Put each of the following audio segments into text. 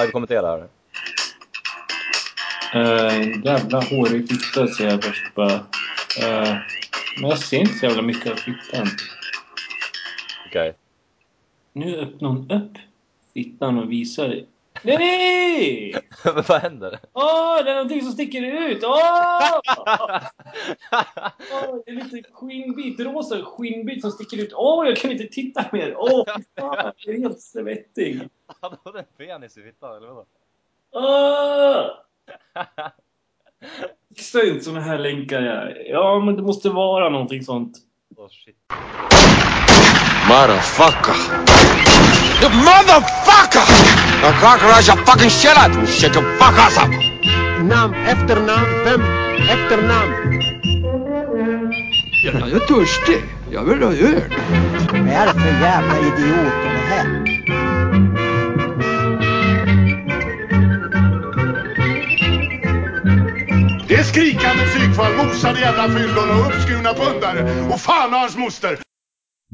live-kommentera här. Uh, jävla hårig fitta ser jag först bara. Uh, men jag ser inte så jävla mycket av fittan. Okej. Okay. Nu öppnar hon upp fittan och visar. Nej! Men vad händer? Åh, oh, det är någonting som sticker ut! Åh! Oh! oh, det är lite skinnbit, rosa skinnbit som sticker ut. Åh, oh, jag kan inte titta mer! Åh, oh, fan, jag är helt svettig. Hade hon en penis i fittan, eller vadå? Åh! Fixa inte såna här länkar, jag. Ja, men det måste vara någonting sånt. Åh, oh, shit. Motherfucker! You motherfucker! The cockroach a fucking shit out and shut your fuck ass up! Namn, efternamn, vem, efternamn. Ja, jag är törstig. Jag vill ha öl. Vad är det för jävla idioter det här? Det är skrikande psykfall, mosade jävla fyllon och uppskurna pundare. Och fan och hans moster!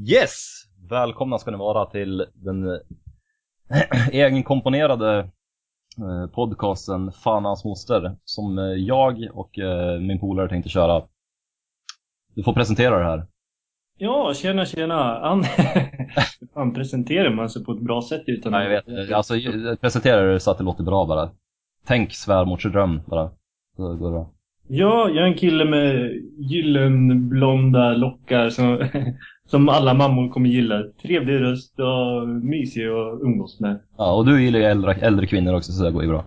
Yes! Välkomna ska ni vara till den egenkomponerade eh, podcasten Fan hans moster som eh, jag och eh, min polare tänkte köra. Du får presentera det här. Ja, tjena tjena. An fan presenterar man sig på ett bra sätt utan Nej, jag vet. Alltså, presentera det så att det låter bra bara. Tänk svärmorsdröm bara. Så går det bra. Ja, jag är en kille med gyllenblonda lockar som, som alla mammor kommer gilla. Trevlig röst och mysig att umgås med. Ja, och du gillar ju äldre, äldre kvinnor också så det går ju bra.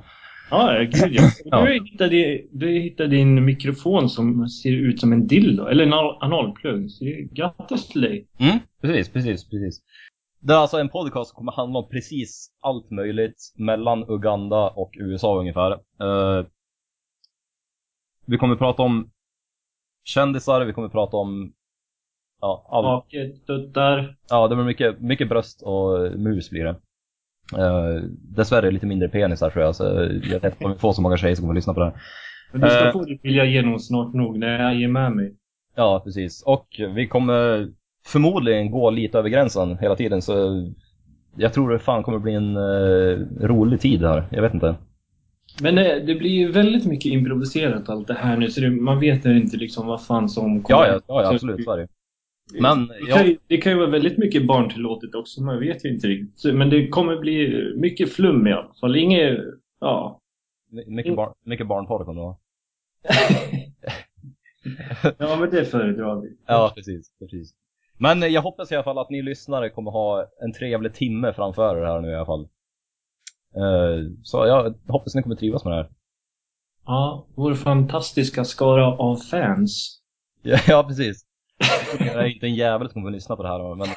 Ja, gud ja. Du, hittade, du hittade din mikrofon som ser ut som en dildo, eller en analplugg. Så det är grattis till dig. Mm, precis, precis, precis. Det är alltså en podcast som kommer handla om precis allt möjligt mellan Uganda och USA ungefär. Uh, vi kommer prata om kändisar, vi kommer prata om ja, all... Naket, tuttar. Ja, det blir mycket, mycket bröst och mus blir det. Uh, dessvärre lite mindre penisar tror jag, så jag vet inte får så många tjejer som kommer att lyssna på det här. Men du ska uh, få det vilja igenom snart nog när jag ger med mig. Ja, precis. Och vi kommer förmodligen gå lite över gränsen hela tiden, så jag tror det fan kommer bli en uh, rolig tid här. Jag vet inte. Men det, det blir ju väldigt mycket improviserat allt det här nu, så det, man vet inte liksom vad fan som kommer. Ja, ja, ja absolut. Så det, men, det, kan ju, det kan ju vara väldigt mycket barntillåtet också, man vet ju inte riktigt. Men det kommer bli mycket flum i alla fall. Inget, ja. Mycket, bar, mycket barnporr kommer det vara. ja, men det föredrar vi. Ja, precis, precis. Men jag hoppas i alla fall att ni lyssnare kommer ha en trevlig timme framför er här nu i alla fall. Uh, så jag hoppas ni kommer trivas med det här. Ja, vår fantastiska skara av fans. Ja, ja precis. Jag är inte en jävel som kommer lyssna på det här, men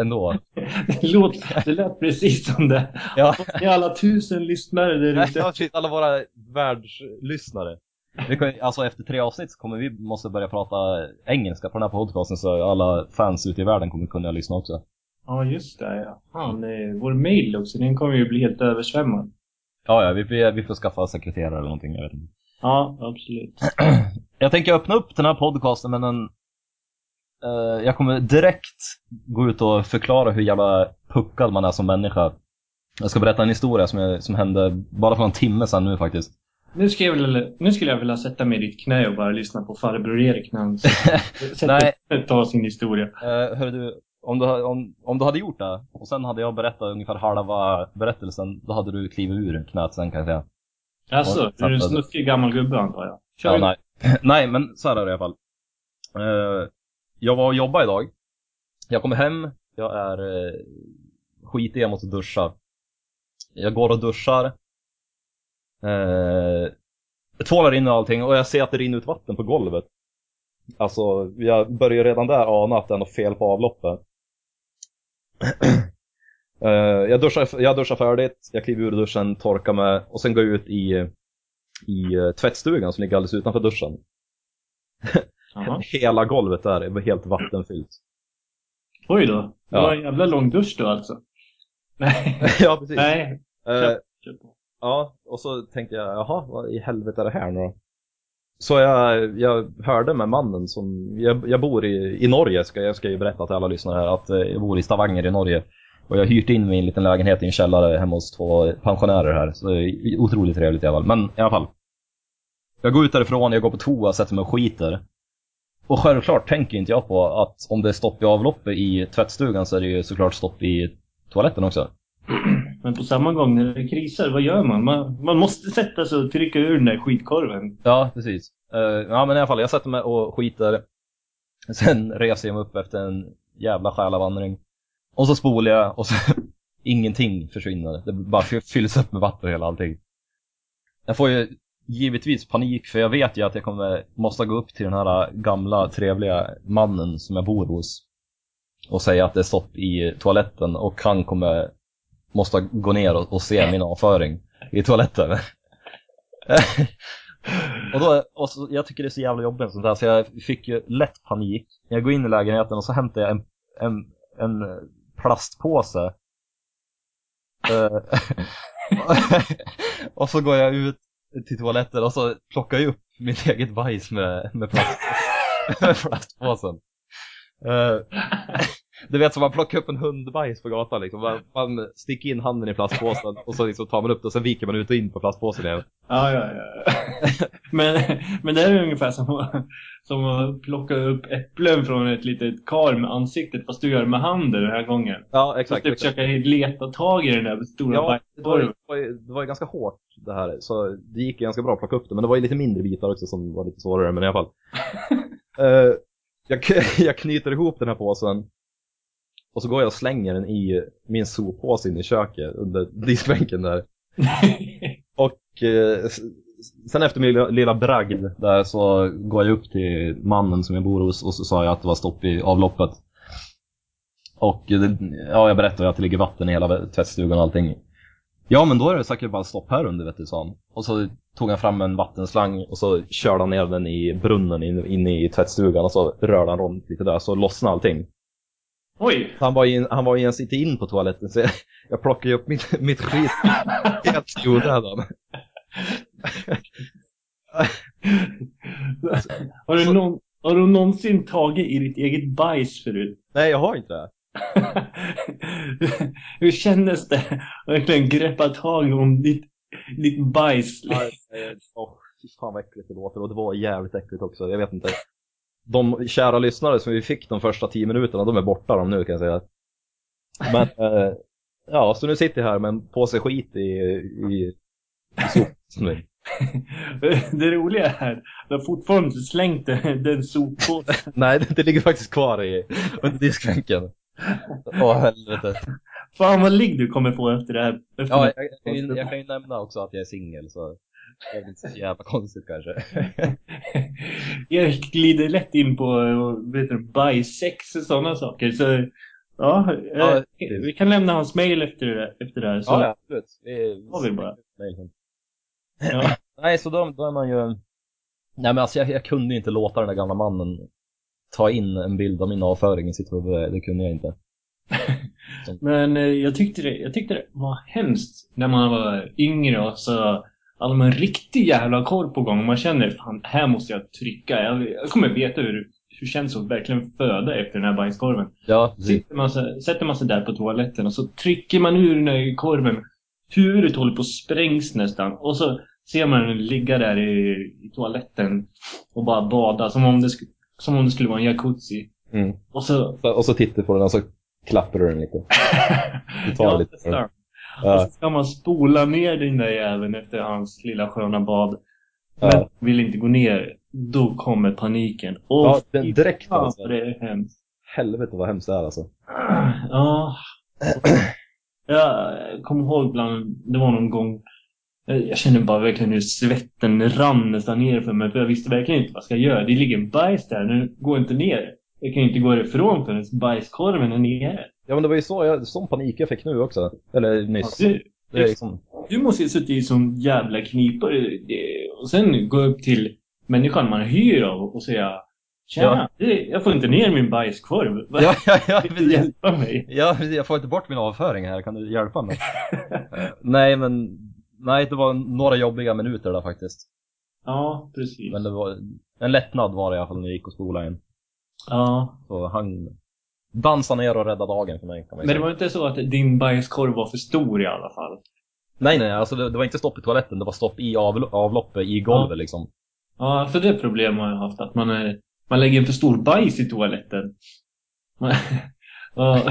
ändå. det, låt, det lät precis som det. Ja. Det är alla tusen lyssnare där ute. Alla våra världslyssnare. Vi alltså efter tre avsnitt så kommer vi måste börja prata engelska på den här podcasten så alla fans ute i världen kommer kunna lyssna också. Ja, just det. Ja. Fan, eh, vår mail också, den kommer ju bli helt översvämmad. Ja, ja, vi, vi får skaffa sekreterare eller någonting, jag vet inte. Ja, absolut. jag tänker öppna upp den här podcasten med en Uh, jag kommer direkt gå ut och förklara hur jävla puckad man är som människa. Jag ska berätta en historia som, jag, som hände bara för en timme sedan nu faktiskt. Nu, ska jag vilja, nu skulle jag vilja sätta mig i ditt knä och bara lyssna på farbror Erik när han tar sin historia. Uh, hör du, om du, om, om du hade gjort det och sen hade jag berättat ungefär halva berättelsen, då hade du klivit ur knät sen kan jag säga. Alltså, är du en snuskig gammal gubbe antar jag? Kör ja, nej. nej, men så här är det i alla fall. Uh, jag var och jobbade idag. Jag kommer hem, jag är eh, skitig, jag måste duscha. Jag går och duschar. Eh, tvålar in och allting och jag ser att det rinner ut vatten på golvet. Alltså, jag börjar redan där ana att det är något fel på avloppet. eh, jag, duschar, jag duschar färdigt, jag kliver ur duschen, torkar mig och sen går jag ut i, i eh, tvättstugan som ligger alldeles utanför duschen. Hela golvet där är helt vattenfyllt. Oj då. Det ja. var en jävla lång dusch då alltså. Nej. ja, precis. Nej. Uh, ja, och så tänkte jag, jaha, vad i helvete är det här nu då? Så jag, jag hörde med mannen som, jag, jag bor i, i Norge, ska, jag ska ju berätta till alla lyssnare här, att eh, jag bor i Stavanger i Norge. Och jag har hyrt in mig i en liten lägenhet i en källare hemma hos två pensionärer här. Så det är otroligt trevligt i alla fall. Men i alla fall. Jag går ut därifrån, jag går på toa, sätter mig och skiter. Och självklart tänker inte jag på att om det är stopp i avloppet i tvättstugan så är det ju såklart stopp i toaletten också. Men på samma gång när det krisar, vad gör man? Man, man måste sätta sig och trycka ur den där skitkorven. Ja, precis. Eh, ja, men i alla fall, jag sätter mig och skiter. Sen reser jag mig upp efter en jävla själavandring. Och så spolar jag och så ingenting försvinner. Det bara fylls upp med vatten hela allting. Jag får ju givetvis panik för jag vet ju att jag kommer måste gå upp till den här gamla trevliga mannen som jag bor hos och säga att det är stopp i toaletten och han kommer måste gå ner och, och se min avföring i toaletten. och då, och så, jag tycker det är så jävla jobbigt sånt där så jag fick ju lätt panik. Jag går in i lägenheten och så hämtar jag en, en, en plastpåse. Eh, och så går jag ut till toaletten och så plockar jag upp mitt eget bajs med, med, plast, med plastpåsen. Uh, du vet som man plockar upp en hundbajs på gatan liksom. Man, man sticker in handen i plastpåsen och så liksom tar man upp det och sen viker man ut och in på plastpåsen igen. Ja, ja, ja. men, men det är ungefär som att, som att plocka upp äpplen från ett litet kar med ansiktet fast du gör det med handen den här gången. Ja, Fast exakt. du exakt. försöker leta tag i den där stora Ja, bajskorven. det, var ju, det var ju ganska hårt det här, så det gick ganska bra att plocka upp det. Men det var ju lite mindre bitar också som var lite svårare, men i alla fall. Eh, jag, jag knyter ihop den här påsen och så går jag och slänger den i min soppåse inne i köket under diskbänken där. Och s- sen efter min lilla, lilla bragd där så går jag upp till mannen som jag bor hos och så sa jag att det var stopp i avloppet. Och eh, ja, jag berättade att det ligger vatten i hela tvättstugan och allting. Ja, men då är det säkert bara stopp här under, vet du, sa han. Och så tog han fram en vattenslang och så körde han ner den i brunnen in- inne i tvättstugan och så rörde han runt lite där så lossnade allting. Oj! Han var, in, han var ens inte in på toaletten så jag, jag plockade ju upp mitt, mitt skit helt i onödan. har, du någon, har du någonsin tagit i ditt eget bajs förut? Nej, jag har inte det. Hur kändes det att verkligen greppa tag om ditt, ditt bajs? Åh, fy fan vad äckligt det låter och det var jävligt äckligt också, jag vet inte. De kära lyssnare som vi fick de första tio minuterna, de är borta de nu kan jag säga. Men, eh, ja, så nu sitter jag här med en påse skit i, i, i. Det roliga är, du har fortfarande inte slängt den, den soppåsen. Nej, det, det ligger faktiskt kvar i, under diskbänken. Åh helvete. Fan vad ligg du kommer få efter det här. Efter Ja, jag, jag, kan ju, jag kan ju nämna också att jag är singel så det är inte så jävla konstigt kanske. Jag glider lätt in på vet du, bajssex och sådana saker. Så ja, eh, Ja, vi kan lämna hans mail efter det, efter det här. Så, Ja, absolut. Det vi bara. Ja. Nej, så då, då är man ju... Nej men alltså jag, jag kunde ju inte låta den där gamla mannen ta in en bild av min avföring i sitt huvud. Det kunde jag inte. Men eh, jag tyckte, det, jag tyckte det var hemskt när man var yngre och så hade man en riktig jävla korv på gång. Man känner fan, här måste jag trycka. Jag, jag kommer veta hur, hur det känns att verkligen föda efter den här bajskorven. Ja. Sitter man så, sätter man sig där på toaletten och så trycker man ur den här korven. Huvudet håller på att sprängs nästan. Och så ser man den ligga där i, i toaletten och bara bada som om det, sk- som om det skulle vara en jacuzzi. Mm. Och så... Så- Och så tittar på den och så klappar du den lite. Du tar ja, lite. nästan. Och Ja, så ska man spola ner den där jäveln efter hans lilla sköna bad. Men ja. vill inte gå ner. Då kommer paniken. Åh, ja den direkt fan alltså. det är hemskt. Helvete vad hemskt det är alltså. Ja. Jag kommer ihåg bland, det var någon gång jag kände bara verkligen hur svetten rann nästan ner för mig. För jag visste verkligen inte vad jag ska göra. Det ligger en bajs där. Nu går inte ner. Jag kan ju inte gå ifrån förrän bajskorven är nere. Ja men det var ju så, jag, sån panik jag fick nu också. Eller nyss. Du, Det är liksom, du måste ju suttit i sån jävla knipa. Och sen gå upp till människan man hyr av och säga Tjena, det- jag får inte ner min bajskorv. Ja, ja, ja, du hjälpa mig? Ja, jag får inte bort min avföring här, kan du hjälpa mig? Nej men, nej det var några jobbiga minuter där faktiskt. ja, precis. Men det var, en lättnad var det i alla fall när jag gick och spolade in. Ja, Så han, dansa ner och rädda dagen för mig kan man Men det var inte så att din bajskorv var för stor i alla fall? Nej nej, alltså det, det var inte stopp i toaletten, det var stopp i avlo- avloppet, i golvet liksom. Ja, för det problem har jag haft. Att man, är, man lägger en för stor bajs i toaletten. Man- ja,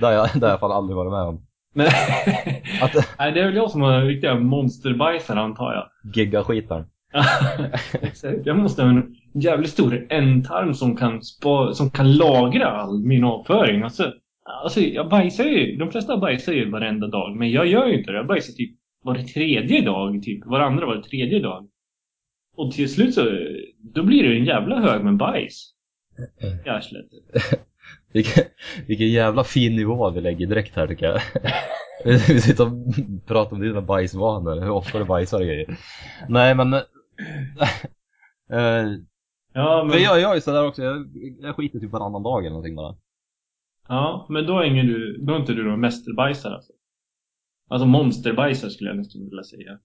Det har jag, det har jag i alla fall aldrig varit med om. Nej. Att nej, det är väl jag som har riktiga monsterbajsar antar jag. gigga-skitar. Exakt. Jag måste ha en jävligt stor ändtarm som kan, spa, som kan lagra all min avföring. Alltså, alltså, jag bajsar ju. De flesta bajsar ju varenda dag. Men jag gör ju inte det. Jag bajsar typ var tredje dag. Typ varandra var tredje dag. Och till slut så, då blir det en jävla hög med bajs. I arslet. Vilken, vilken jävla fin nivå vi lägger direkt här tycker jag. Vi sitter och pratar om dina bajsvanor, hur ofta du bajsar och grejer. Nej men... eh, Ja, men, men jag gör ju sådär också, jag, jag skiter typ varannan dag eller någonting bara. ja, men då är, ingen du, då är inte du någon mästerbajsare alltså. Alltså monsterbajsare skulle jag nästan vilja säga.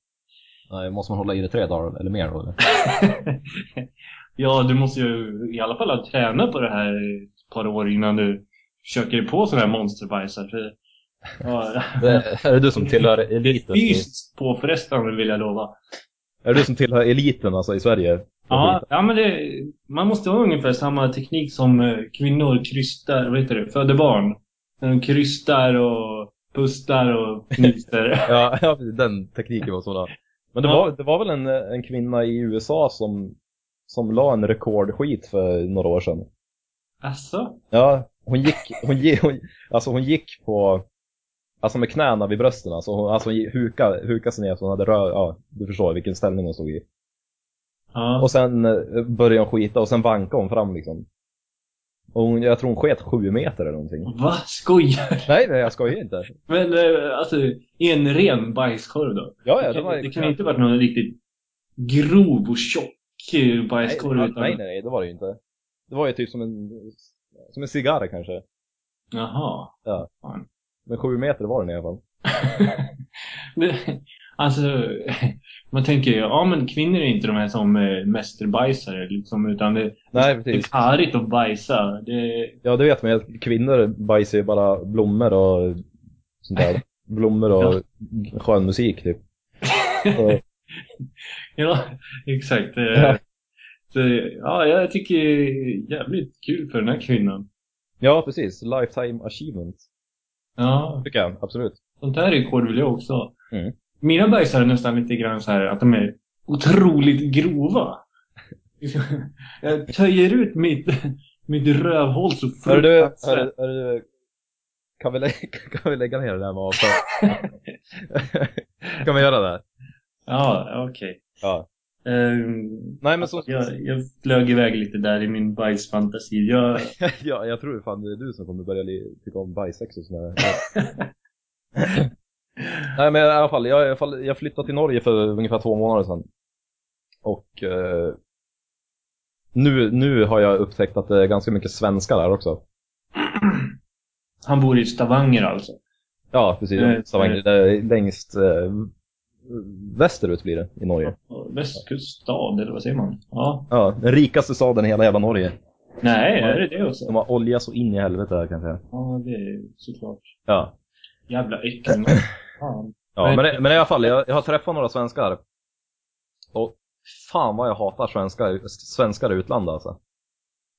Nej, måste man hålla i det tre dagar eller mer då? Eller? ja, du måste ju i alla fall ha tränat på det här par år innan du försöker på sådana här monsterbajsar. För, ja, Det, är det du som tillhör eliten? i- fysiskt påfrestande vill jag lova. Är det du som tillhör eliten alltså i Sverige? Ja, ja men det, man måste ha ungefär samma teknik som eh, kvinnor krystar, vad heter det, föder barn. De krystar och pustar och knyter. Ja, ja den tekniken var sådär. Men det, Ja. var, det var väl en, en kvinna i USA som, som la en rekordskit för några år sedan. Alltså? Ja, hon gick, hon, gick, hon, alltså hon gick på, alltså med knäna vid brösten, alltså hon, alltså hon huka, huka sig ner så hon hade rör, ja, du förstår vilken ställning hon stod i. Ja. Och sen eh, började hon skita och sen vankade hon fram liksom. Och hon, jag tror hon sket sju meter eller någonting. Va? Skojar Nej, nej jag skojar inte. Men eh, alltså, i en ren bajskorv då? Ja, ja, det, det kan, var det kan inte varit någon riktigt grov och tjock eh, nej, bajskorv. nej, utan... nej, nej, det var det ju inte. Det var ju typ som en, som en cigarr kanske. Jaha. Ja. Men sju meter var den i alla fall. Men, alltså, man tänker ju, ja men kvinnor är inte de här som eh, mästerbajsare liksom, utan det, Nej, det är karigt att bajsa. Det, Ja, det vet man ju. Kvinnor bajsar ju bara blommor och sånt där. Blommor och skön musik typ. Ja, exakt. Ja. Så, ja, jag tycker det är jävligt kul för den här kvinnan. ja, precis. Lifetime achievement. Ja, Tycker jag, absolut. sånt här rekord vill jag också ha. Mm. Mina bajsar är nästan lite grann så här att de är otroligt grova. Jag töjer ut mitt, mitt rövhål så du, fruktansvärt. du- du, kan vi, lä kan vi lägga ner det där med avtal? kan vi göra det? Ja, okej. Ja. Ehm, Nej men så, jag, jag flög iväg lite där i min bajsfantasi. Jag, ja, jag tror fan det är du som kommer börja tycka om bajsex och sådär. Nej men i alla fall, jag, jag flyttade till Norge för ungefär två månader sedan. Och eh, nu, nu har jag upptäckt att det är ganska mycket svenskar där också. han bor i Stavanger alltså. Ja, precis. Eh, Stavanger, eh. längst eh, västerut blir det i Norge. Västkuststad, eller vad säger man? Ja. Ja, den rikaste staden i hela jävla Norge. Nej, är det det också? De har olja så in i helvete här kan jag säga. Ja, det är såklart. Ja. Jävla äckel. Ja, Men- men, det- men i alla fall, jag, jag har träffat några svenskar. Och fan vad jag hatar svenskar, svenskar i utlandet alltså.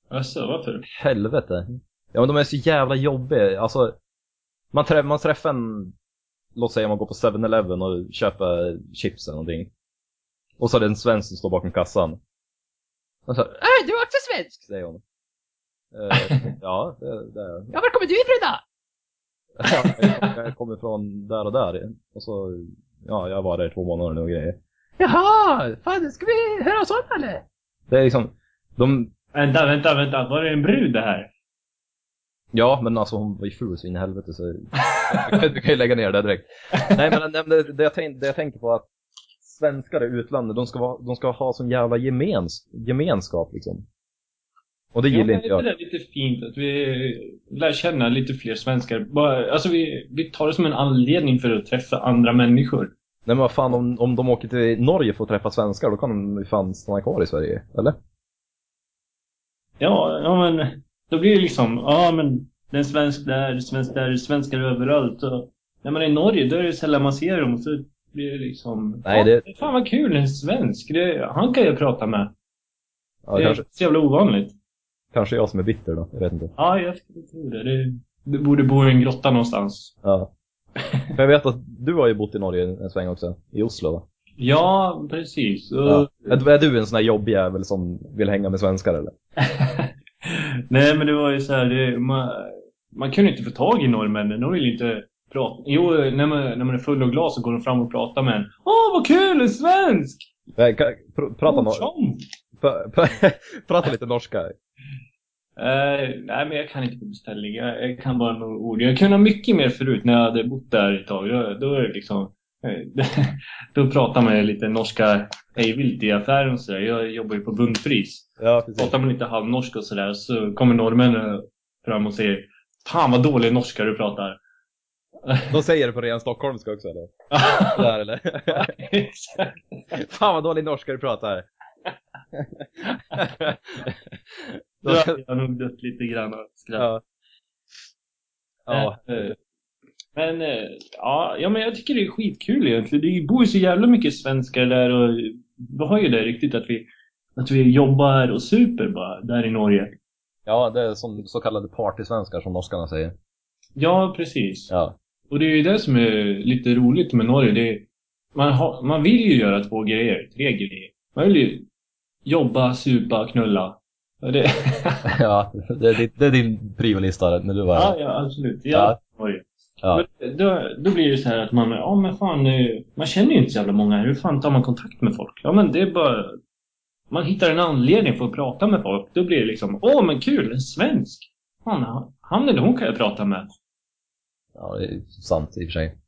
Alltså, varför? Helvete. Ja men de är så jävla jobbiga. Alltså, man, trä, man träffar en, låt säga man går på 7-Eleven och köper chips eller någonting. Och så är det en svensk som står bakom kassan. Och så, äh, du är också svensk, säger hon. Eh, ja, det, det är jag. Ja, var kommer du ifrån då? Ja, jag, jag kommer från där och där. Och så, ja, jag var där i två månader nu och grejer. Jaha, fan, ska vi höra oss om eller? Det är liksom, de, Vänta, vänta, vänta. Var det en brud det här? Ja, men alltså hon var ju ful så in i helvete så du kan, ju lägga ner det direkt. Nej men det, det, jag tänk, det jag tänker på är att svenskar i utlandet, de ska, vara, de ska ha sån jävla gemens, gemenskap liksom. Och det gillar ja, inte jag. Det är lite fint att vi lär känna lite fler svenskar. Bara, alltså vi, vi tar det som en anledning för att träffa andra människor. Nej men vad fan, om, om de åker till Norge för att träffa svenskar, då kan de ju fan stanna kvar i Sverige, eller? Ja, ja men då blir det liksom, ja men Det är en svensk där, det är svensk där, det är svenskar överallt. Och när man är i Norge, då är det sällan man ser dem. Så blir det liksom... Nej, det- "Fan, Fan vad kul, en svensk. Det, han kan jag prata med. Ja, det är kanske, så jävla ovanligt. kanske jag som är bitter då. Jag vet inte. Ja, jag skulle tro det. det. Du borde bo i en grotta någonstans. Ja. För jag vet att du har ju bott i Norge en sväng också. I Oslo va? Ja, precis. Ja. Är, är du en sån här jobbjävel som vill hänga med svenskar eller? Nej, men det var ju så här, det, man, man kunde inte få tag i norrmännen. De ville inte prata. Jo, när man, när man är full och glad så går de fram och pratar med en. Åh, vad kul! En svensk! Nej, ka- pr- Prata, Åh, no- tjom! pr- pr- prata lite norska. Eh, nej, men jag kan inte på beställning. Jag, jag kan bara några ord. Jag kunde mycket mer förut när jag hade bott där ett tag. Då, då är det liksom... eh, då pratar man lite norska hejvilt i affären och sådär. Jag jobbar ju på Bundfris. Ja, precis. Pratar man lite halvnorska och sådär så kommer norrmännen fram och säger Fan vad dålig norska du pratar. De säger det på ren stockholmska också eller? Där eller? Fan vad dålig norska du pratar. Då hade jag nog dött lite grann och skrattat. ja. Ja. Men eh, ja, ja, men jag tycker det är skitkul egentligen. Det bor ju så jävla mycket svenskar där och vi har ju det riktigt att vi, att vi jobbar och super bara där i Norge. ja, det är som så kallade partysvenskar som norskarna säger. Ja, precis. Ja. Och det är ju det som är lite roligt med Norge. Det är, man, har, man vill ju göra två grejer, tre grejer. Man vill ju jobba, supa, knulla. Och det, ja, det är, din- det är din priolista när du var ja, här. ja, absolut. Ja. Ja, Norge. Ja. Men Då, då blir det så här att man, ja men fan, eh, man känner ju inte så jävla många. Hur fan tar man kontakt med folk? Ja men det är bara, man hittar en anledning för att prata med folk. Då blir det liksom, åh men kul, en svensk. Fan, han eller hon kan jag prata med. Ja, det är sant i och för sig.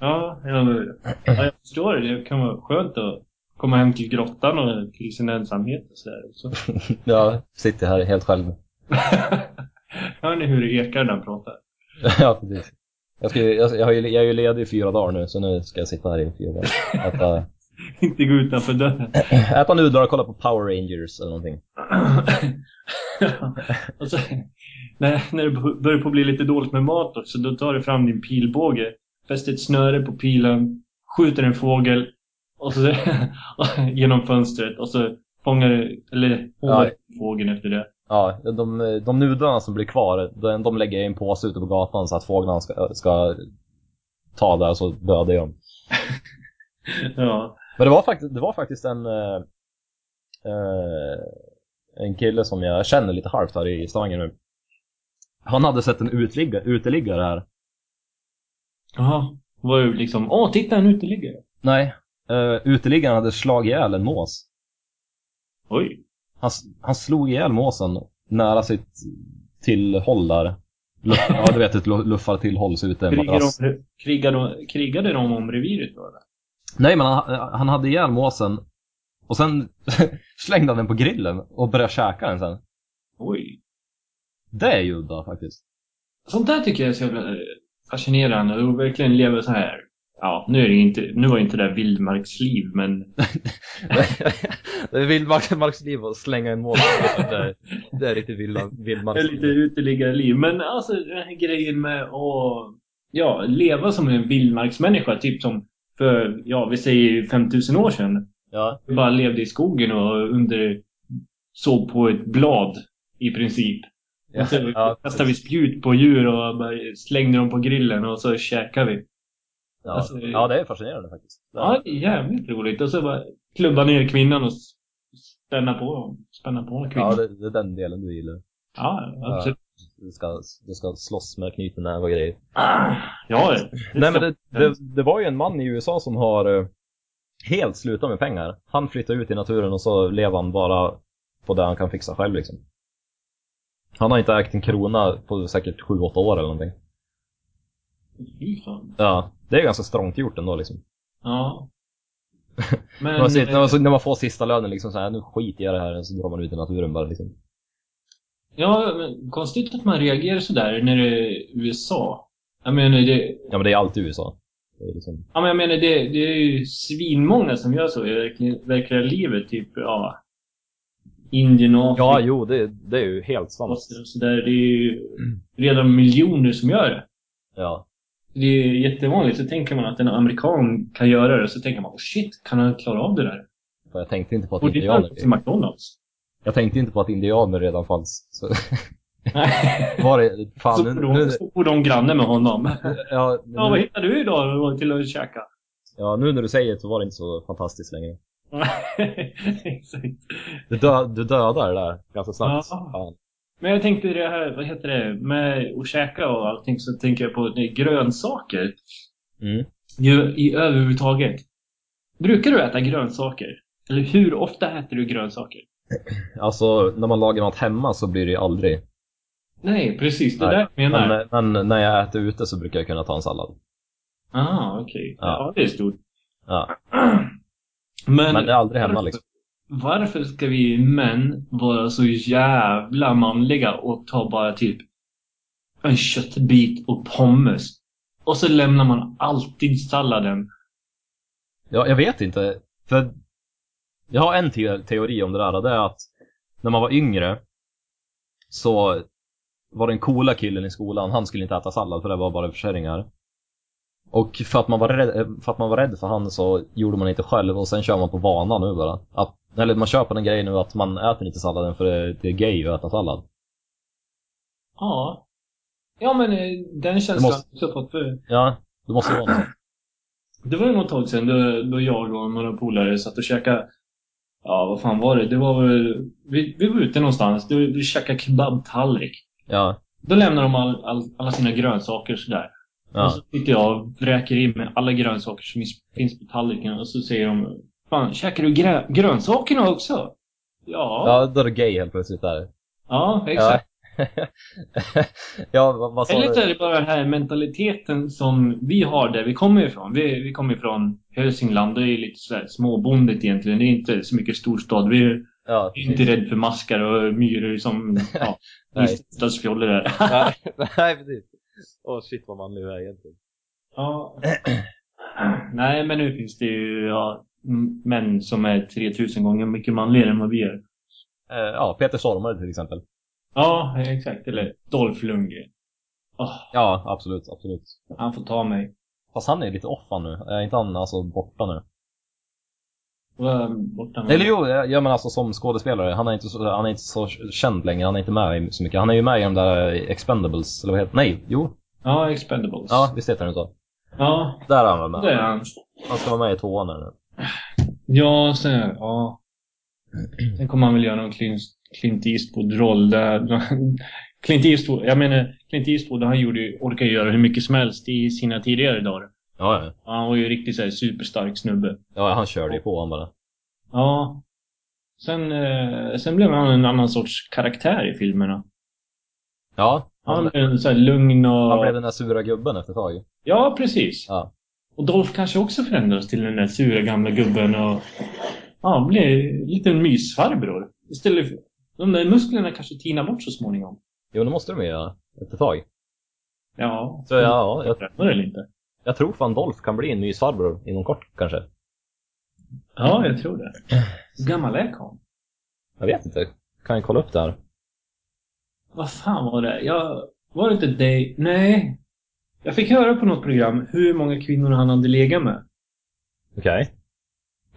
Ja, jag, ja, jag förstår det. Det kan vara skönt att komma hem till grottan och till sin ensamhet och sådär. Så. Jag sitter här helt själv. Hör ni hur det ekar när han pratar? ja, precis. Jag, ska, jag, jag, jag är ju ledig i fyra dagar nu, så nu ska jag sitta här i fyra dagar. Äta, Inte gå utanför dörren. äta nudlar och kolla på Power Rangers eller någonting. och så, när, när det börjar på bli lite dåligt med mat också, då tar du fram din pilbåge, fäster ett snöre på pilen, skjuter en fågel och så, genom fönstret och så fångar du, eller håvar Ja. fågeln efter det. Ja, de, de nudlarna som blir kvar, de, de lägger jag i en påse ute på gatan så att fåglarna ska, ska ta där så dödar jag dem. Ja. Men det var faktiskt, det var faktiskt en, eh, eh, en kille som jag känner lite halvt här i Stavanger nu. Han hade sett en uteliggare, uteliggare här. Jaha. Var ju liksom, åh titta en uteliggare. Nej, uh, uteliggaren hade slagit ihjäl en mås. Oj. Han, han slog ihjäl måsen nära sitt tillhåll där. Luff, ja, du vet ett lu- luffartillhåll så ute en Krigade madrass. de, krigade, de, krigade de om reviret då eller? Nej, men han, han hade ihjäl måsen och sen slängde han den på grillen och började käka den sen. Oj. Det är ju udda faktiskt. Sånt där tycker jag är så jävla fascinerande och verkligen lever så här. Ja, nu är det inte, nu var inte det där vildmarksliv men det är vildmarksliv att slänga en mås. Det det är vilda- det är lite uteliggarliv. Men alltså den här grejen med att ja, leva som en vildmarksmänniska, typ som för, ja vi säger 5000 år sedan. Ja, Vi bara levde i skogen och under, sov på ett blad i princip. ja, Och så ja, kastade vi spjut på djur och slängde dem på grillen och så käkade vi. Ja, alltså- ja, det är fascinerande faktiskt. Ja, det är jävligt roligt. Och så bara klubba ner kvinnan och spänna på, spänna på kvinnan. Ja, det, det är den delen du gillar. Ja, absolut. Du ska, du ska slåss med knuten näve och grejer. Ah, ja, det, Nej men det, det, det var ju en man i USA som har eh, helt slutat med pengar. Han flyttar ut i naturen och så lever han bara på det han kan fixa själv liksom. Han har inte ägt en krona på säkert 7-8 år eller någonting. Fy fan. Ja, det är ganska strångt gjort ändå liksom. Ja. Men... När man, sitter, när, man, när man får sista lönen liksom så här, nu skiter jag i det här, så drar man ut i naturen bara liksom. Ja, men konstigt att man reagerar sådär när det är USA. Jag menar det... Ja men det är alltid USA. Det är liksom, Ja, men jag menar det, det är ju svinmånga som gör så i verkliga, verkliga livet. Typ, ja... Indien och Afrika. Ja, jo, det, det är ju helt sant. så där. Det är ju redan miljoner som gör det. Ja. Det är jättevanligt. Så tänker man att en amerikan kan göra det. Så tänker man, oh shit, kan han klara av det där? För jag tänkte inte på att Och indianer... till McDonalds. Jag tänkte inte på att indianer redan fanns. Så Nej. var det... Fan, så nu, nu, de, så får de granne med honom. ja, Ja, vad nu, hittade du idag till att käka? ja, nu när du säger det så var det inte så fantastiskt längre. Exakt. Du, dö, du dödar det där ganska snabbt. Ja. Men jag tänkte det här, vad heter det, med att käka och allting så tänker jag på det, grönsaker. Mm. Ju, I överhuvudtaget. Brukar du äta grönsaker? Eller hur ofta äter du grönsaker? Alltså, när man lagar mat hemma så blir det ju aldrig. Nej, precis. Det Nej, där jag menar. Men, men när jag äter ute så brukar jag kunna ta en sallad. Ah, okej. Ja. Ja. det är stort. Ja. Men, Men det är aldrig hemma liksom. Varför ska vi män vara så jävla manliga och ta bara typ en köttbit och pommes? Och så lämnar man alltid salladen. Ja, jag vet inte. För jag har en te teori om det där och det är att när man var yngre så var den coola killen i skolan, han skulle inte äta sallad för det var bara försäljningar. Och för att, man var rädd, för att man var rädd för han så gjorde man inte själv och sen kör man på vana nu bara. Att, eller man kör på den grejen nu att man äter inte salladen för det, det är gay att äta sallad. Ja. Ja, men eh, den känslan måste- har jag fått för... Ja, det måste vara något. Det var ju något tag sedan då, då jag och några polare satt och käkade... Ja, vad fan var det? Det var väl... Vi, vi var ute någonstans. Vi, vi käkade kebabtallrik. Ja, Då lämnar de all, all, alla sina grönsaker och sådär. Och ja. så sitter jag och vräker in med alla grönsaker som finns på tallriken och så säger de Fan, käkar du grö grönsakerna också? Ja. Ja, då är det gay helt plötsligt där. Ja, exakt. ja, vad, vad Eller så du? är det bara den här mentaliteten som vi har där vi kommer ifrån. Vi, vi kommer ifrån Hälsingland. Det är lite sådär småbondet egentligen. Det är inte så mycket storstad. Vi är Ja, inte rädda för maskar och myror som ja, Nej. isstadsfjollor där. nej, nej, precis. Åh shit vad manlig du är egentligen. Ja. Nej, men nu finns det ju ja, män som är 3000 gånger mycket manligare än vad vi är. Eh, ja, Peter Stormare till exempel. Ja, exakt. Eller Dolph Lundgren. Åh, Ja, absolut, absolut. han får ta mig. Fast han är lite off han nu. Är inte han alltså borta nu? Borta med. Eller jo, ja men alltså som skådespelare. Han är inte så, han är inte så känd längre. Han är inte med så mycket. Han är ju med i de där Expendables, eller vad heter Nej, jo. Ja, Expendables. Ja, visst heter den så. Ja, Där är han väl med. det är han. Han ska vara med i tvåan nu. Ja, sen, ja. Sen kommer han väl göra någon Clint, Clint Eastwood-roll där. Clint Eastwood, jag menar Clint Eastwood, han gjorde, ju göra hur mycket som helst i sina tidigare dagar. Ja, ja. Han var ju riktigt så här superstark snubbe. Ja, han körde ju på han bara. Ja. Sen, eh, sen blev han en annan sorts karaktär i filmerna. Ja, Han han, blev en så här lugn och... han blev den där sura gubben efter ett tag. Ja, precis. Ja. Och Dolph kanske också förändras till den där sura gamla gubben och... Ja, blir en liten mysfarbror. Istället för... De där musklerna kanske tinar bort så småningom. Jo, det måste de ju göra. Efter ett tag. Ja. Så ja, jag, Förändrar eller inte? jag tror fan Dolph kan bli en mysfarbror inom kort kanske. Ja, jag tror det. Hur gammal är han? Jag vet inte. Kan jag kolla upp det här? Vad fan var det? Jag... Var det inte dig? Nej. Jag fick höra på något program hur många kvinnor han hade legat med. Okej.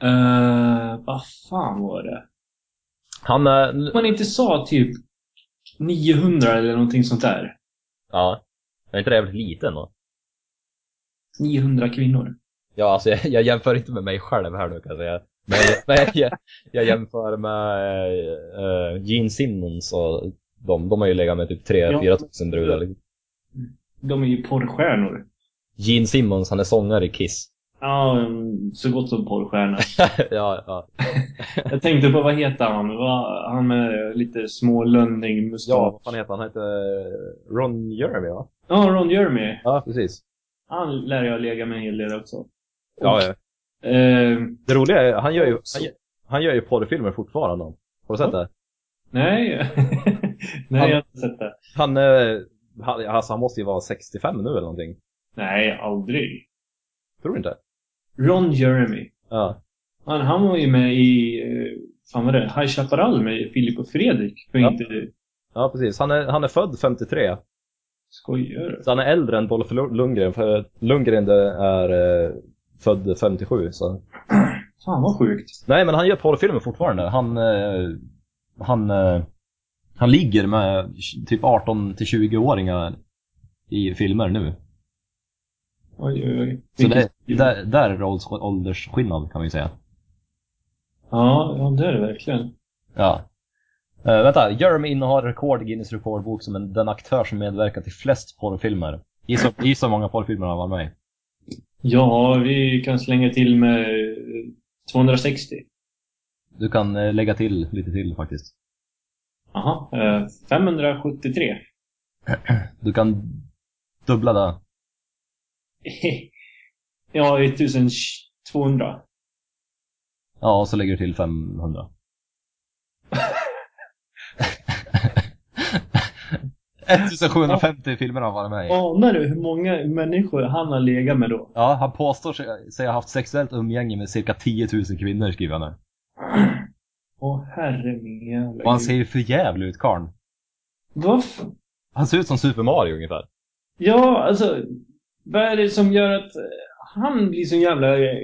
Uh, vad fan var det? Han är... Man inte sa typ 900 eller någonting sånt där. Ja. Är inte det jävligt liten då? 900 kvinnor. Ja, alltså jag, jag jämför inte med mig själv här nu kan jag säga. Men jag, jag, jag jämför med uh, Gene Simmons och de. De har ju legat med typ 3-4 Ja. tusen brudar. liksom. De är ju porrstjärnor. Gene Simmons, han är sångare i Kiss. Ja, så gott som porrstjärna. ja, ja. Jag tänkte på, vad heter han? Han med lite smålönnig Ja, mustasch. vad fan heter han? Han heter eh, Ron Jeremy va? Ja, Ron Jeremy. Ja, precis. Han lär jag lägga med en hel del också. Ja, ja. Eh, Det roliga är, han gör ju, han, gör- han gör ju porrfilmer fortfarande. Har du sett det? nej. nej, Han- jag har inte sett det. Han, eh, han, alltså han måste ju vara 65 nu eller någonting. Nej, aldrig. Tror du inte? Ron Jeremy. Ja. Han, han var ju med i eh, fan vad det? High Chaparral med Filip och Fredrik. För Ja. inte Ja, precis. Han är, han är född 53. skojar du? Så han är äldre än Dolph Lundgren, för Lundgren är eh, född 57. Så. Fan vad sjukt. Nej, men han gör porrfilmer fortfarande. Han, eh, han, eh, han ligger med typ 18 till 20-åringar i filmer nu. Oj, oj, oj. Så det, där, där är det ålders- åldersskillnad kan vi säga. Ja, ja det är det verkligen. Ja. Uh, vänta, Jeremy innehar rekord i Guinness rekordbok som en, den aktör som medverkat till flest porrfilmer. Gissa, hur många porrfilmer han var med i. Ja, vi kan slänga till med eh, 260. Du kan eh, lägga till lite till faktiskt. Jaha, eh, 573. Du kan dubbla det. ja, 1200. Ja, och så lägger du till 500. 1750 filmer har han varit med i. Anar du hur många människor han har legat med då? Ja, han påstår sig, sig ha haft sexuellt umgänge med cirka 10 000 kvinnor, skriver han här. Åh herre min Och han ser ju för jävligt ut, karln. Varför? Han ser ut som Super Mario ungefär. Ja, alltså. Vad är det som gör att eh, han blir så jävla eh,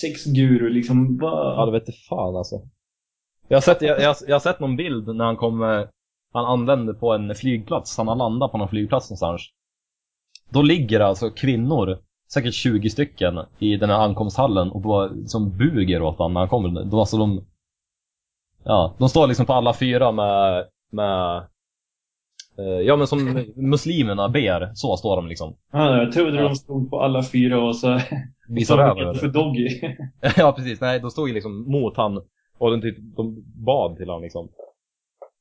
sexguru liksom? Ja, Vad? det vet fan alltså. Jag har sett, jag, jag, jag har sett någon bild när han kom, eh, han anlände på en flygplats. Han har landat på någon flygplats någonstans. Då ligger alltså kvinnor, säkert 20 stycken, i den här ankomsthallen och bara som buger åt honom när han kommer. De, alltså de, ja, de står liksom på alla fyra med, med eh, ja men som muslimerna ber, så står de liksom. Ja, jag trodde de stod på alla fyra och så... Visar så över. för Doggy. ja precis, nej de stod ju liksom mot han och de, typ, de bad till honom liksom.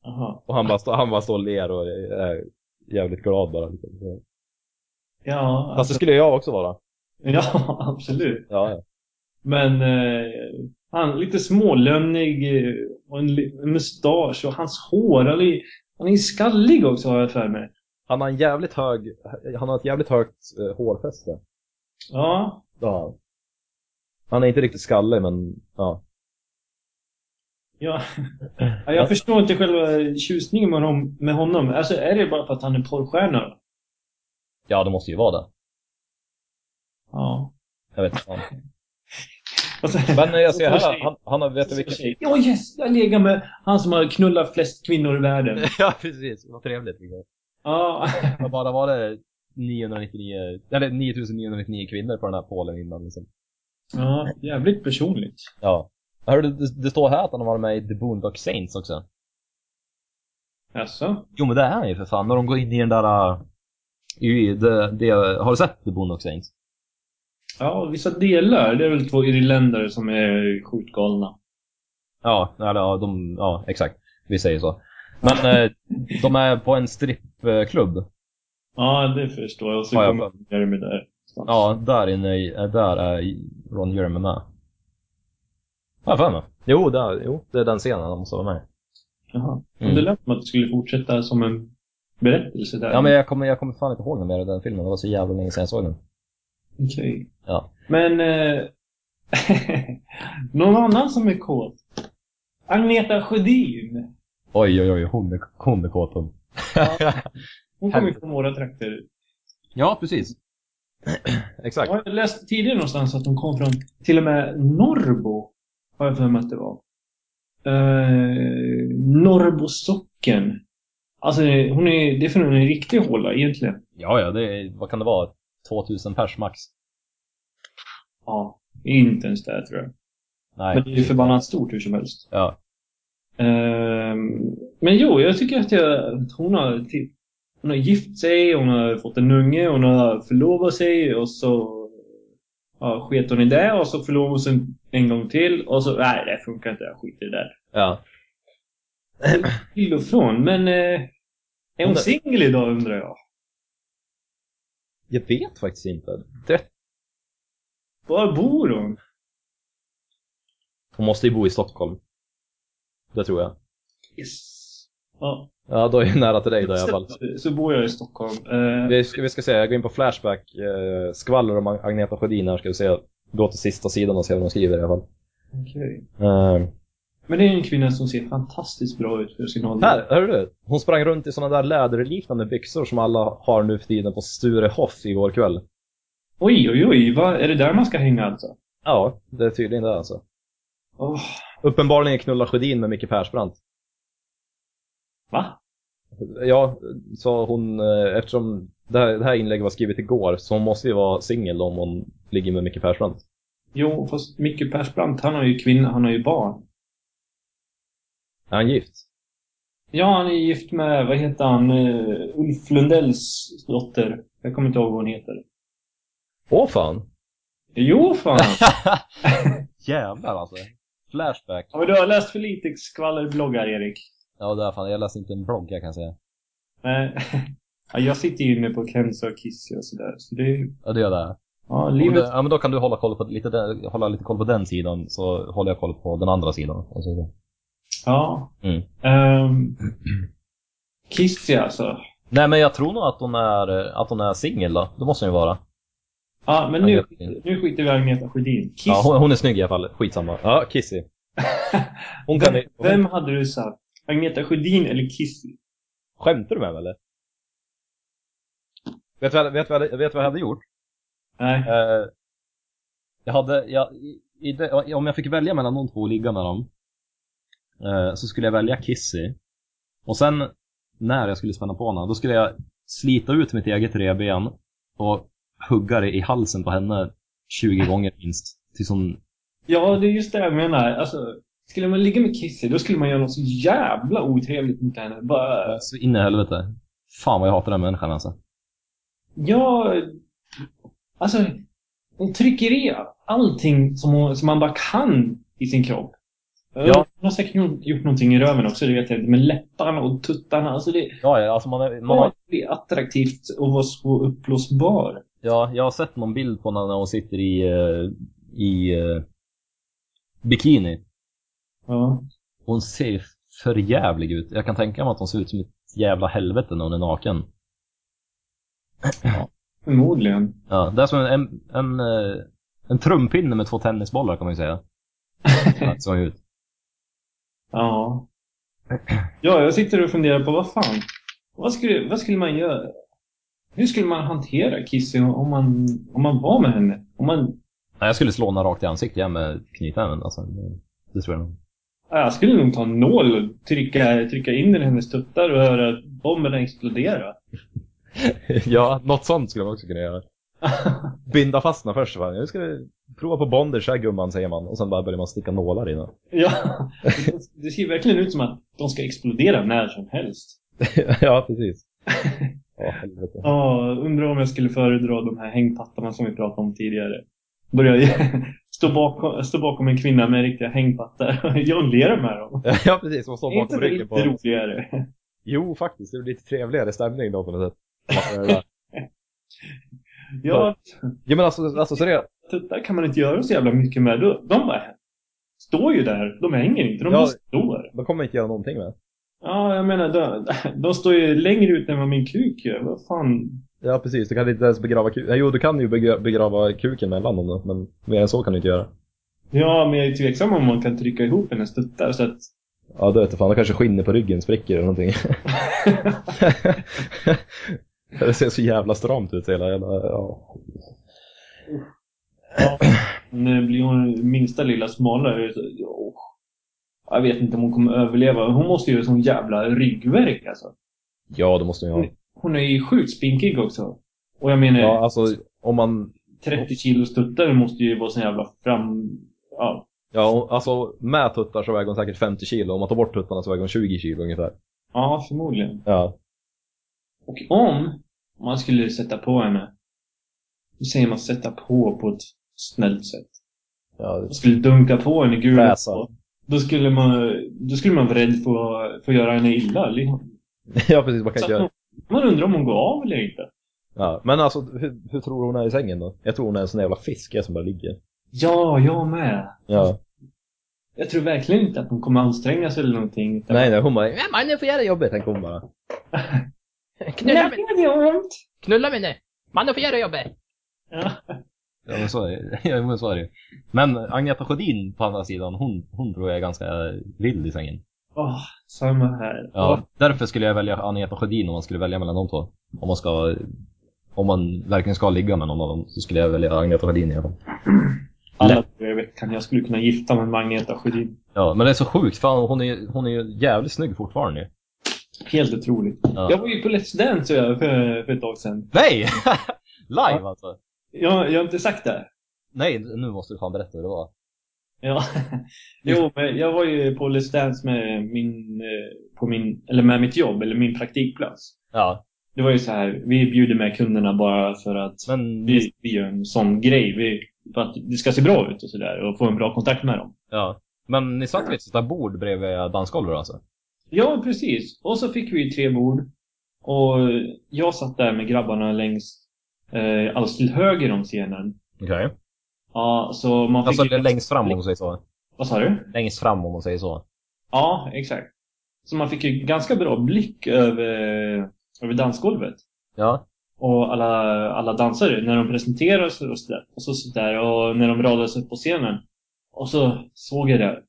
Jaha. Och han bara, stå, han bara står och ler och är jävligt glad bara. Liksom. Ja, Fast det alltså, skulle jag också vara. ja, absolut. Ja, ja. Men eh, han lite smålönnig eh, och en, mustasch och hans hår, han är, han är skallig också har jag för mig. Han har en jävligt hög, han har ett jävligt högt eh, hårfäste. Ja, Ja. Han är inte riktigt skallig men, ja. ja. ja jag förstår inte själva tjusningen med honom, med honom. Alltså är det bara för att han är porrstjärna? Ja, det måste ju vara det. Ja. Jag vet inte. Men jag ser här, han, han har, vet du vilken? Ja, yes! Jag lägger med han som har knullat flest kvinnor i världen. Ja, precis. Vad trevligt. Liksom. Ja. Det bara var det 999, eller 9999 kvinnor på den här pålen innan liksom. ja, jävligt personligt. Ja. Hörde du, det, det står här att han har varit med i The Boondock Saints också. Jaså? Jo men det är han ju för fan. När de går in i den där... äh, I det, det, har du sett The Boondock Saints? Ja, vissa delar. Det är väl två irländare som är sjukt galna. Ja, ja, de, ja exakt. Vi säger så. Men eh, de är på en strippklubb. Ja, det förstår jag. Och så Ja, kommer Jeremy där. Ja, där inne i, eh, där är Ron Jeremy med. Har jag för mig. Jo, där, jo, det är den scenen han måste vara med. Jaha. Mm. Det lät som att det skulle fortsätta som en berättelse där. Ja men jag kommer, jag kommer fan inte ihåg mer av den filmen. Det var så jävla länge sedan jag såg den. Okej. Ja. Men... Eh... Någon annan som är kåt? Agneta Sjödin. Oj oj oj, hon är, hon är kåt hon. Hon kommer från våra trakter. ja, precis. Exakt. Jag har läst tidigare någonstans att hon kom från till och med Norrbo. Har jag för mig att det var. Eh, Norrbo socken. Alltså hon är, det är för en riktig håla egentligen. Ja, ja, det vad kan det vara? 2000 pers max? Ja, inte ens det tror jag. Nej. Men det är ju förbannat stort hur som helst. Ja. Ehm, men jo, jag tycker att, jag, att hon har typ, hon har gift sig, hon har fått en unge, hon har förlovat sig och så ja, sket hon i det och så förlovade hon sig en, en gång till och så, nej det funkar inte, jag skiter i det där. Ja. Till och från, men eh, är Hon hon singel idag undrar jag? Jag vet faktiskt inte. Det, Var bor hon? hon måste ju bo i Stockholm. Det tror jag. Yes. Ja, Ja, då är jag nära till dig då i alla fall. så bor jag i Stockholm. Eh, Vi ska, vi ska se, jag går in på Flashback. Eh, skvaller om Agneta Sjödin här ska vi se. Gå till sista sidan och se vad de skriver i alla fall. okej. Eh, Men det är en kvinna som ser fantastiskt bra ut för sin ålder. Här, hör du? Hon sprang runt i såna där läderliknande byxor som alla har nu för tiden på Sturehof igår kväll. Oj, oj, oj. Vad, är det där man ska hänga alltså? Ja, det är tydligen det alltså. Åh, Uppenbarligen knulla Sjödin med Micke Persbrandt. va? Ja, sa hon, eh, eftersom det här, det här inlägget var skrivet igår, så hon måste ju vara singel om hon ligger med Micke Persbrandt. Jo, fast Micke Persbrandt, han har ju kvinna, han har ju barn. Är han gift? Ja, han är gift med, vad heter han, uh, Ulf Lundells dotter. Jag kommer inte ihåg vad hon heter. Åh fan! Jo, fan! Jävlar alltså. Flashback. ja, men du har läst för lite skvallerbloggar, Erik. Ja, det är fan. Jag läste inte en blogg jag kan säga. Nej. ja, jag sitter ju inne på Kenza och Kissy och sådär. Så det Ja, det gör det. ja, livet... ja, men då kan du hålla, koll på lite, hålla lite koll på den sidan, så håller jag koll på den andra sidan. Och så. Ja. Mm. Um, Kissy alltså. Nej, men jag tror nog att hon är, att hon är singel då. Det måste hon ju vara. Ja, men nu, nu skiter vi i Agneta Sjödin. Kiss. Ja, hon, hon är snygg i alla fall. Skitsamma. Ja, Kissy. Hon kan vem, hon, vem hade du sagt? Agneta Sjödin eller Kissy? Skämtar du med mig eller? Vet du vad, vet, vad, vet vad jag hade gjort? Nej. Eh, jag hade, jag, i, i det, om jag fick välja mellan de två och ligga med dem så skulle jag välja Kissy. Och sen när jag skulle spänna på henne, då skulle jag slita ut mitt eget revben och hugga det i halsen på henne 20 gånger minst. Tills hon, Ja, det är just det jag menar. Alltså, skulle man ligga med Kissy, då skulle man göra något så jävla otrevligt mot henne. Bara, så in i helvete. Fan vad jag hatar den människan alltså. ja... Alltså, hon trycker i allting som, hon, som man bara kan i sin kropp. Ja. Hon har säkert gjort- någonting i röven också, det vet jag inte. Men läpparna och tuttarna, alltså det... Ja, ja, alltså man, är, man har, Ja, det är attraktivt att vara så uppblåsbar. ja, jag har sett någon bild på henne när hon sitter i, eh, i eh, bikini. Ja. Hon ser för jävlig ut. Jag kan tänka mig att hon ser ut som ett jävla helvete när hon är naken. Förmodligen. Ja, det är som en, en, en, eh, en trumpinne med två tennisbollar kan man ju säga. Ja, Så ut. Ja. Ja, jag sitter och funderar på vad fan. Vad skulle, vad skulle man göra? Hur skulle man hantera Kissy om man, om man var med henne? Om man, Nej, jag skulle slå henne rakt i ansiktet igen med knytnäven. Alltså, det, tror jag nog. ja, jag skulle nog ta en nål och trycka, trycka in den i hennes tuttar och höra bomben explodera. ja, något sånt skulle man också kunna göra. Binda fast henne först. Va? Nu ska vi prova på bondage här gumman, säger man. Och sen bara börjar man sticka nålar i henne. ja, det- det ser verkligen ut som att de ska explodera när som helst. ja, precis. Ja, helvete. Ja, undrar om jag skulle föredra de här hängpattarna som vi pratade om tidigare. Börja stå bakom, stå bakom en kvinna med riktiga hängpattar och jonglera med dem. Ja, precis. Är inte bakom det ryggen på roligare? Jo, faktiskt. Det blir lite trevligare stämning då på något sätt. Det där. Ja, Ja, men alltså, alltså seriöst. tuttar kan man inte göra så jävla mycket med. De de bara står ju där. De hänger inte. De Ja. står. Då kommer man inte göra någonting med. Ja, jag menar, de, de står ju längre ut än vad min kuk gör. Vad fan. Ja, precis. Du kan inte ens begrava kuken. Jo, du kan ju begra- begrava kuken mellan dem då, men mer än så kan du inte göra. Ja, men jag är tveksam om man kan trycka ihop hennes tuttar så att... Ja, det vet jag fan. Då kanske skinnet på ryggen spricker eller någonting. det ser så jävla stramt ut hela jävla... Ja. ja, när blir hon minsta lilla smalare åh. Jag vet inte om hon kommer överleva. Hon måste ju ha sån jävla ryggvärk alltså. ja, det måste man ju ha. Hon är ju sjukt spinkig också. Och jag menar, Ja, alltså om man... 30 kilos tuttar måste ju vara sån jävla fram... Ja, Ja, alltså med tuttar så väger hon säkert 50 kilo. Om man tar bort tuttarna så väger hon 20 kilo ungefär. ja förmodligen. Ja. Och om man skulle sätta på henne, då säger man sätta på på ett snällt sätt. Ja, Man skulle dunka på henne gul. Då skulle man, då skulle man vara rädd för, för att göra henne illa. liksom. ja precis. Man kan Så göra... man, undrar om hon går av eller inte. Ja. Men alltså, hur, hur tror du hon är i sängen då? Jag tror hon är en sån jävla fisk som bara ligger. Ja, jag med. Ja. Jag tror verkligen inte att hon kommer anstränga sig eller någonting. utan- Nej, nej, hon bara, ja, mannen får göra jobbet, tänker hon bara. Knulla mig, det ont. knulla mig nu. Mannen får göra jobbet. Ja. Ja, men så är det. Ja, men så är det. Men Agneta Sjödin på andra sidan, hon, hon tror jag är ganska vild i sängen. Åh, samma här. Ja, därför skulle jag välja Agneta Sjödin om man skulle välja mellan de två. Om man ska, om man verkligen ska ligga med någon av dem så skulle jag välja Agneta Sjödin i alla fall. alla jag vet kan jag skulle kunna gifta mig med Agneta Sjödin. Ja, men det är så sjukt för hon är, hon är ju jävligt snygg fortfarande. Helt otroligt. Ja. Jag var ju på Let's Dance jag, för, för ett tag sedan. Nej! Live alltså? Jag, jag har inte sagt det. Nej, nu måste du fan berätta hur det var. Ja. jo, men jag var ju på Let's Dance med min, eh, på min, eller med mitt jobb, eller min praktikplats. Ja, Det var ju så här, vi bjuder med kunderna bara för att men vi, vi gör en sån grej. Vi, för att det ska se bra ut och sådär och få en bra kontakt med dem. Ja. Men ni satt vid ett sånt där bord bredvid dansgolvet alltså? Ja, precis. Och så fick vi tre bord. Och jag satt där med grabbarna längst, eh, alldeles till höger om scenen. Okej. Ja, så man fick Alltså ju- längst fram om man säger så. Vad sa du? Längst fram om man säger så. Ja, exakt. Så man fick ju ganska bra blick över, över dansgolvet. Ja. Och alla, alla dansare, när de presenterar sig och sådär. Och så sådär, och när de radades upp på scenen. Och så såg jag där.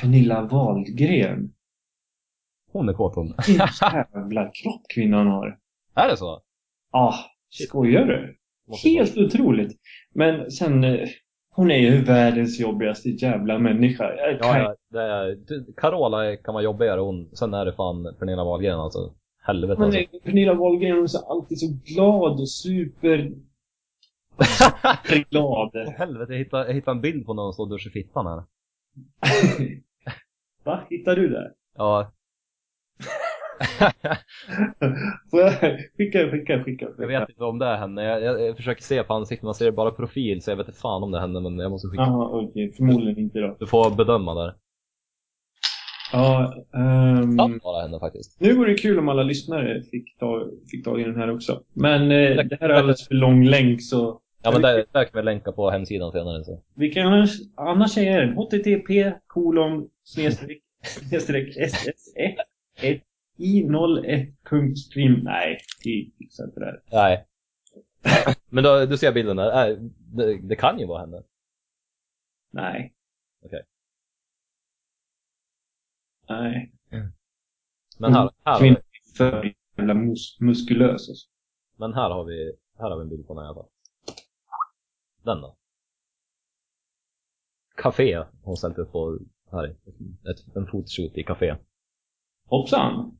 Pernilla Wahlgren. Hon är kåt hon. Jävla kropp kvinnan har. är det så? Ah, skojar du? Helt otroligt. Men sen, eh, hon är ju världens jobbigaste jävla människa. Ja, kan- ja, det är, Carola kan vara jobbigare hon. Sen är det fan Pernilla Wahlgren alltså. Helvete Men alltså. eh, Pernilla Wahlgren hon är så alltid så glad och super... glad. Helvete, jag hittade, jag hittade en bild på när hon står och duschar fittan här. Va? Hittar du det? Ja, Jag skicka, skicka, skicka? jag vet inte om det är henne. Jag, jag, jag försöker se på ansiktet, man ser bara profil så jag vet inte fan om det är henne men jag måste skicka. Jaha, okej. Förmodligen inte då. Du får bedöma där. Ja, Kan vara henne faktiskt. nu vore det kul om alla lyssnare fick, ta, fick tag i den här också. Men eh, det här är alldeles för lång länk så Ja men där, där kan vi länka på hemsidan senare så. vi kan annars, annars säga den. http kolon snedstreck ss1 i01.stream. Nej, vi fixar inte det här. Nej. Men då, du ser bilden där. Äh, det, det kan ju vara henne. Nej. Okej. Nej. Men här, här, Kvinnan är för jävla mus muskulös alltså. men här har vi, här har vi en bild på henne i alla fall. Den då. Café hon ställt upp på här. Ett, en fotoshoot i café. Hoppsan.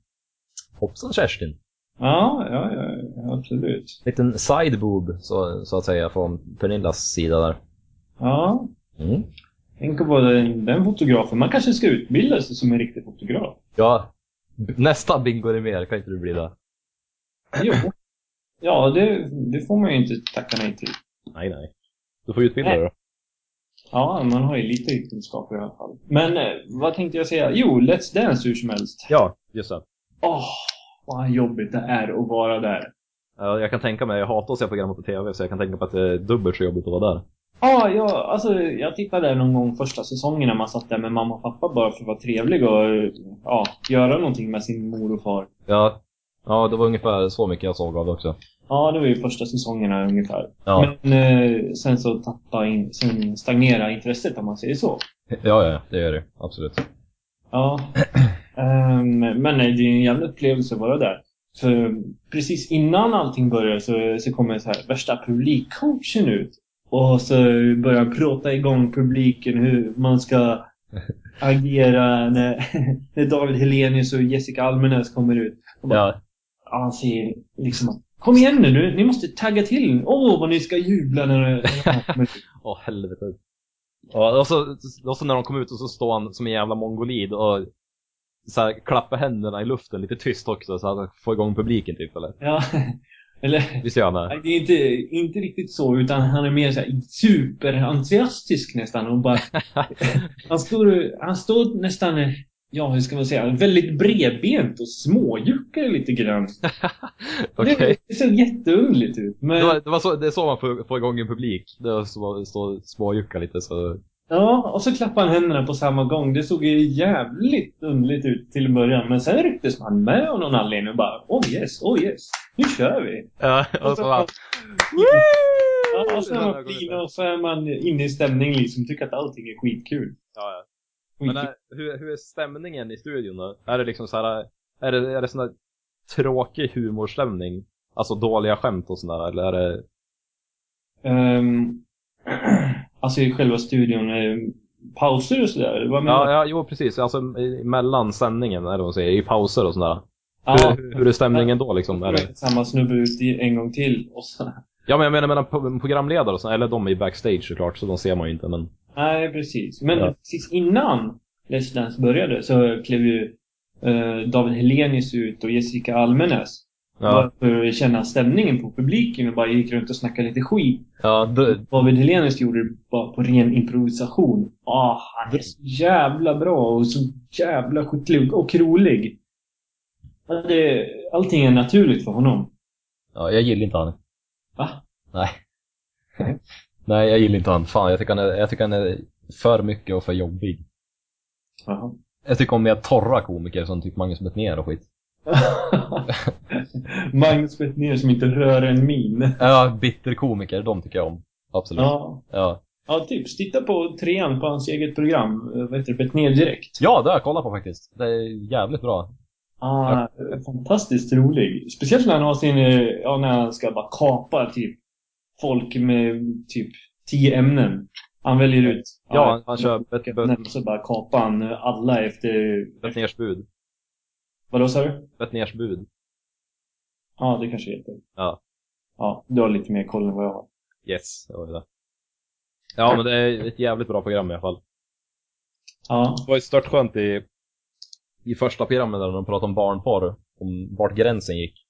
Hoppsan Kerstin. Ja, ja, ja, absolut. Liten sideboob så, så att säga från Pernillas sida där. Ja, Mm. tänk på den, den fotografen. Man kanske ska utbilda sig som en riktig fotograf. Ja, nästa bingo är mer, kan inte du bli det? Jo. Ja, det, det får man ju inte tacka nej till. Nej, nej. Du får utbilda dig då. Ja, man har ju lite kunskaper i alla fall. Men eh, vad tänkte jag säga? Jo, Let's Dance hur som helst. Ja, just det. Åh, vad jobbigt det är att vara där. Ja, Jag kan tänka mig, jag hatar att se program på tv så jag kan tänka mig att det är dubbelt så jobbigt att vara där. Ja, ja, alltså jag tittade där någon gång första säsongen när man satt där med mamma och pappa bara för att vara trevlig och ja, göra någonting med sin mor och far. Ja, ja det var ungefär så mycket jag såg av det också. Ja, det var ju första säsongerna ungefär. Ja, Men eh, sen så tappade in, sen stagnerade intresset om man säger så. ja, ja det gör det. Absolut. Ja. Ehm, men nej, det är en jävla upplevelse att vara där. För precis innan allting börjar så, så kommer så här värsta publikcoachen ut. Och så börjar han prata igång publiken hur man ska agera när, när David Helenius och Jessica Almenäs kommer ut. Och bara, Ja, Han säger liksom att Kom igen nu, nu, ni måste tagga till. Åh, vad ni ska jubla när han kommer ut. åh helvete. Ja, och så, och så när de kom ut och så står han som en jävla mongolid och så här, klappar händerna i luften lite tyst också så att han får igång publiken typ eller? Ja, eller Visst gör han det? Det är inte, inte riktigt så, utan han är mer så här superentusiastisk nästan. Och bara, han, står, han står nästan, ja hur ska man säga, väldigt bredbent och småjuckar lite grann. Okej. Det, det ser jätteunderligt ut. Men, Det, var, det, var så, det är så man får, får igång en publik. Det var så, så småjucka lite så. Ja, och så klappade han händerna på samma gång. Det såg ju jävligt underligt ut till en början. Men sen rycktes man med av någon anledning och bara Oh yes, oh yes, nu kör vi. Ja, och så bara, Ja, Ja, så är man fin och så är man inne i stämning liksom. Tycker att allting är skitkul. Ja, ja. Men är, hur, hur är stämningen i studion då? Är det liksom så här, är det, är det sån där tråkig humorstämning? Alltså dåliga skämt och sådär, eller är det... Ehm, alltså i själva studion, eh, pauser och sådär? Vad menar Ja, ja, jo precis. Alltså mellan sändningen, eller vad man säger, i pauser och sådär. Ja. Hur, hur är stämningen då liksom? Är det... Samma snubbe ut en gång till och så. Ja, men jag menar mellan pro- programledare och så, eller de är backstage såklart, så de ser man ju inte, men... Nej, precis. Men Ja. precis innan Let's Dance började så klev ju eh, David Helenius ut och Jessica Almenäs. Ja, Bara för att känna stämningen på publiken och bara gick runt och snackade lite skit. ja det, David Helenius gjorde det bara på ren improvisation. Ah, han är så jävla bra och så jävla skicklig och rolig. Det, allting är naturligt för honom. ja, jag gillar inte han. Va? Nej. Nej, jag gillar inte han. Fan, jag tycker han är, jag tycker han är för mycket och för jobbig. Jaha. Jag tycker om mer torra komiker som typ Magnus Betnér och skit. Magnus Betnér som inte rör en min. Ja, bitterkomiker, de tycker jag om. Absolut. Ja. Ja, Ja, tips. Titta på trean på hans eget program. Vad heter det? Betnér direkt. ja det har jag kollat på faktiskt. Det är jävligt bra. Ah, fantastiskt rolig. Speciellt när han har sin, ja, när han ska bara kapa typ folk med typ tio ämnen. Han väljer ut. Ja, han- han kör bet- bet- så bara kapar han alla efter... Betnérs bud. Vadå sa du? Betnérs bud. Ja, det kanske heter. Ja. Ja, du har lite mer koll än vad jag har. Yes, det var det. Ja, men det är ett jävligt bra program i alla fall. Ja. Det var ju stört skönt i, i första programmet där de pratade om barnporr, om vart gränsen gick.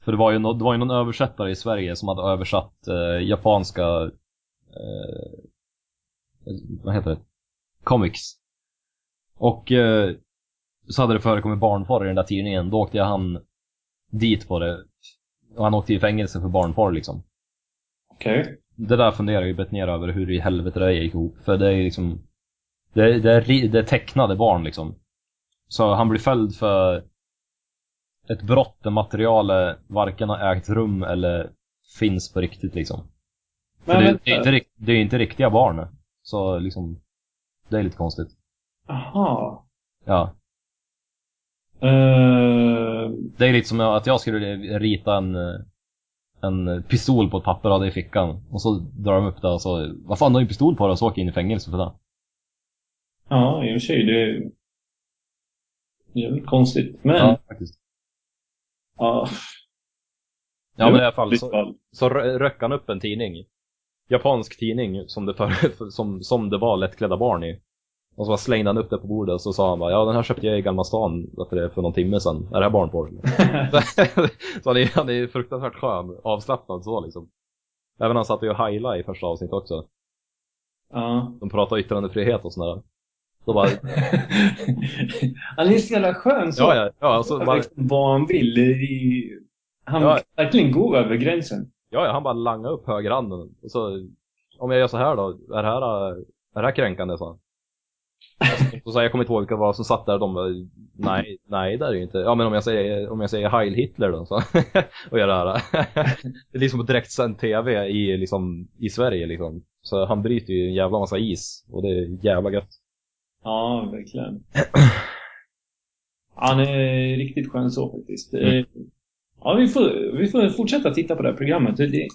För det var ju, no, det var ju någon översättare i Sverige som hade översatt eh, japanska, eh, vad heter det, comics. Och eh, så hade det förekommit barnporr i den där tidningen, då åkte jag han dit på det. Och han åkte i fängelse för barnporr liksom. Okej. Det där funderar ju Betnér över hur i helvete det gick ihop. För det är ju liksom... Det är, det, är, det är tecknade barn liksom. Så han blir fälld för ett brott där materialet varken har ägt rum eller finns på riktigt liksom. Men det, det, är inte, det är inte riktiga barn. Så liksom, det är lite konstigt. Aha. Ja. Uh, Det är lite som att jag skulle rita en, en pistol på ett papper och ha det i fickan. Och så drar de upp det och så, vad fan du har ju en pistol på dig och så åker in i fängelse för det. ja, i och för sig. Det det är väl konstigt. Men, Ja, faktiskt. ja. Ja men i alla fall så, fall. så rö- röck han upp en tidning. Japansk tidning som det, för, som, som det var lättklädda barn i. Och så bara slängde han upp det på bordet och så sa han bara ja den här köpte jag i Gamla stan för någon timme sedan. Är det här barnporr? så han är, han är fruktansvärt skön, avslappnad så liksom. Även han satt ju och heila i första avsnittet också. ja. De pratade yttrandefrihet och sådär. Då bara, han är så jävla skön så. ja ja, ja, alltså, bara, vet vad han vill. I... Han Ja. verkligen gå över gränsen. ja, ja, han bara langade upp högerhanden. Och så, om jag gör så här då, är det här, är det här kränkande? Så. Och så jag kommer inte ihåg vilka var som satt där de bara, nej, nej det är ju inte. Ja men om jag säger, om jag säger Heil Hitler då så. och gör det här. det är liksom direktsänd tv i, liksom, i Sverige liksom. Så han bryter ju en jävla massa is och det är jävla gött. Ja, verkligen. Han är riktigt skön så faktiskt. Mm. Eh, Ja, vi får, vi får fortsätta titta på det här programmet. Det,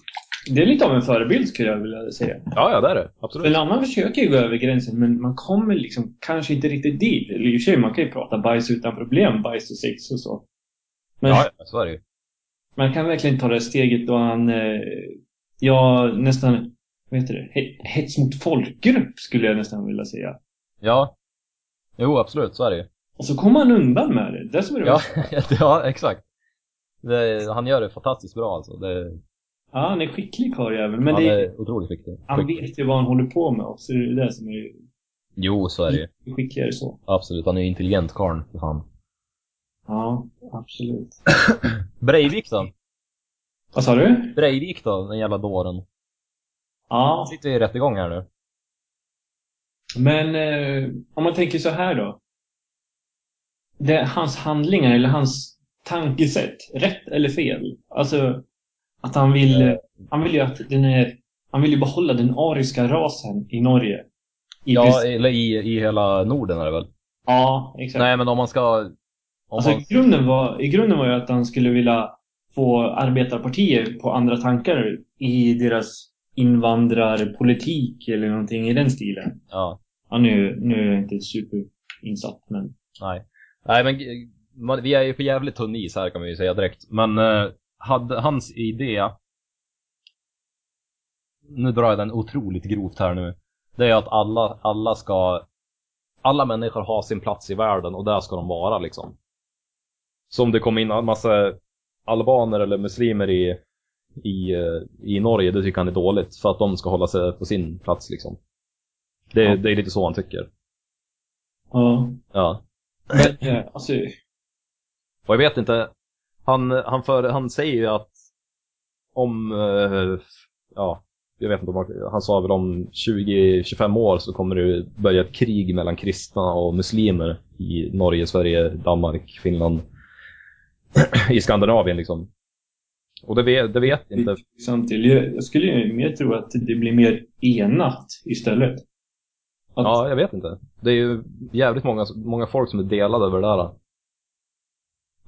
det är lite av en förebild skulle jag vilja säga. Ja, ja det är det. För Absolut. en annan försöker ju gå över gränsen men man kommer liksom kanske inte riktigt dit. Eller i och för sig, man kan ju prata bajs utan problem, bajs och sex och så. Men Ja, så är det ju. man kan verkligen ta det steget då han, eh, ja nästan, vad heter det, He- hets mot folkgrupp skulle jag nästan vilja säga. Ja. Jo, absolut, så är det ju. Och så kommer han undan med det. Det som är det Ja, ja exakt. Det, han gör det fantastiskt bra alltså. Det, ja, han är skicklig karljävel. Men han det, är otroligt skicklig. han vet ju vad han håller på med också. Det är det som är Jo, så är det ju. skickligare så. Absolut, han är ju intelligent karln, för fan. Ja, absolut. Breivik då? Vad sa du? Breivik då, den jävla dåren. Ja, Han sitter i rättegång här nu. men eh, om man tänker så här då. Det, hans handlingar eller hans tankesätt, rätt eller fel? Alltså, Att han vill, han vill ju att den är, han vill ju behålla den ariska rasen i Norge. I Ja, eller i, i hela Norden är det väl? ja exakt. Nej, men om man ska... Om Alltså man, i grunden, var, i grunden var ju att han skulle vilja få arbetarpartier på andra tankar i deras invandrarpolitik eller någonting i den stilen. ja, Ja, nu, nu är jag inte superinsatt, men... nej. Nej, men man, vi är ju på jävligt tunn is här kan vi ju säga direkt. Men eh, hade hans idé... Nu drar jag den otroligt grovt här nu. Det är att alla, alla ska... Alla människor har sin plats i världen och där ska de vara liksom. Så om det kommer in en massa albaner eller muslimer i, i, i Norge, det tycker han är dåligt. För att de ska hålla sig på sin plats liksom. Det, Ja. det är lite så han tycker. Ja. Ja. Men, alltså, Och jag vet inte, han, han, för, han säger ju att om, eh, ja, jag vet inte om han, sa väl om 20-25 år så kommer det börja ett krig mellan kristna och muslimer i Norge, Sverige, Danmark, Finland, i Skandinavien liksom. Och det vet, det vet inte. Samtidigt, jag skulle ju mer tro att det blir mer enat istället. Att, Ja, jag vet inte. Det är ju jävligt många, många folk som är delade över det där.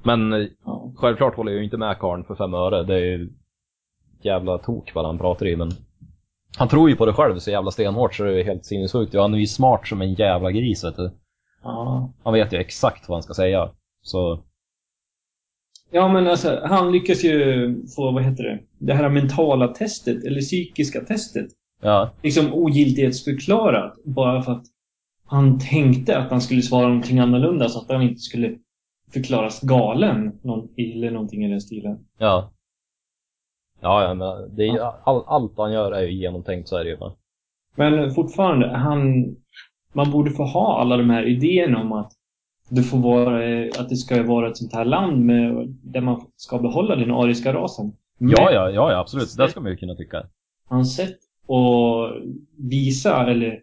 Men eh, ja. Självklart håller jag ju inte med karln för fem öre. Det är ju jävla tok vad han pratar i, men han tror ju på det själv så jävla stenhårt så det är helt sinnessjukt. Han är ju smart som en jävla gris, vet du. Ja. Han vet ju exakt vad han ska säga. Så, ja, men alltså, han lyckas ju få, vad heter det, det här mentala testet, eller psykiska testet, ja. liksom ogiltighetsförklarat. Bara för att han tänkte att han skulle svara någonting annorlunda så att han inte skulle förklaras galen. Någon, eller någonting i den stilen. Ja. Ja, ja men det är, all, allt han gör är ju genomtänkt, så är det ju. Men fortfarande, han... Man borde få ha alla de här idéerna om att det får vara, att det ska vara ett sånt här land med, där man ska behålla den ariska rasen. Men Ja, ja, ja, ja, absolut. Det ska man ju kunna tycka. hans sätt att visa, eller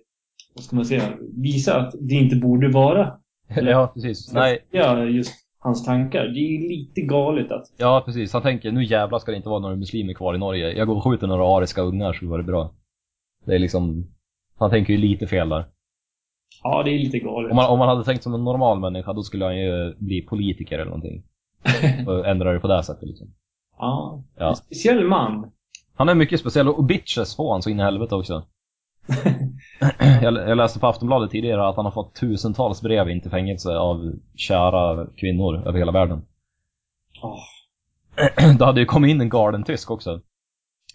vad ska man säga, visa att det inte borde vara. Ja, precis. Nej, Ja, just hans tankar. Det är lite galet att... ja, precis. Han tänker, nu jävlar ska det inte vara några muslimer kvar i Norge. Jag går och skjuter några ariska ungar så var det bra. Det är liksom, han tänker ju lite fel där. Ja, det är lite galet. Om man, om man hade tänkt som en normal människa, då skulle han ju bli politiker eller någonting. Och ändra det på det sättet liksom. Ja. Ja. En speciell man. Han är mycket speciell och bitches får han så in i helvete också. jag, läste på Aftonbladet tidigare att han har fått tusentals brev in till fängelse av kära kvinnor över hela världen. Åh. Det hade ju kommit in en galen tysk också.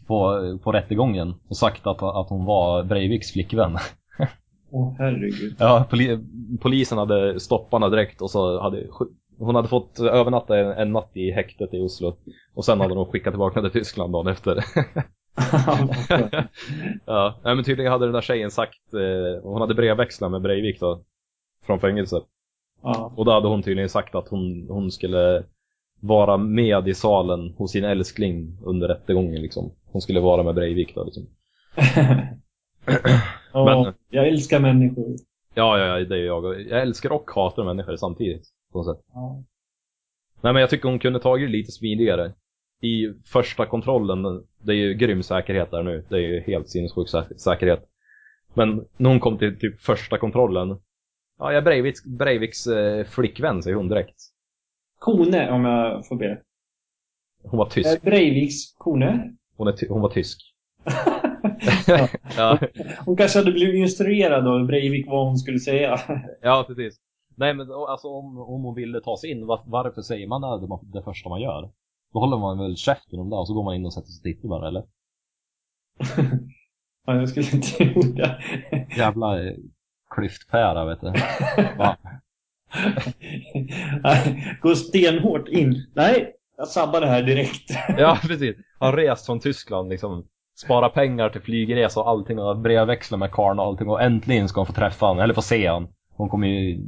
På, på rättegången och sagt att, att hon var Breiviks flickvän. Åh, herregud. Ja, poli, polisen hade stoppat henne direkt och så hade hon hade fått övernatta en, en natt i häktet i Oslo. Och sen hade de skickat tillbaka henne till Tyskland dagen efter. ja, nej, men tydligen hade den där tjejen sagt, eh, hon hade brevväxlat med Breivik då. Från fängelset. ja. Och då hade hon tydligen sagt att hon, hon skulle vara med i salen hos sin älskling under rättegången liksom. Hon skulle vara med Breivik då liksom. Åh, Men- Jag älskar människor. Ja, ja, ja, det är jag. Jag älskar och hatar människor samtidigt. På något sätt. Ja. Nej, men jag tycker hon kunde tagit det lite smidigare. I första kontrollen, det är ju grym säkerhet där nu. Det är ju helt sinnessjuk sä- säkerhet. Men när hon kom till typ första kontrollen. Ja, jag Breiviks, Breiviks eh, flickvän, säger hon direkt. Kone, om jag får be. Hon var Eh, tysk. Breiviks kone. Hon, är hon var tysk. Ja. Ja, Hon kanske hade blivit instruerad av Breivik vad hon skulle säga. ja precis. Nej, men alltså om, om hon ville ta sig in, var, varför säger man det, det första man gör? Då håller man väl käften om det och så går man in och sätter sig och tittar bara, eller? Ja, jag skulle inte tro det. Jävla eh, klyftpära, vet du. Gå stenhårt in. Nej, jag sabbar det här direkt. Ja, precis. Han rest från Tyskland liksom. Spara pengar till flygresa och allting och brevväxla med karln och allting och äntligen ska hon få träffa han, eller få se han. Hon kommer ju,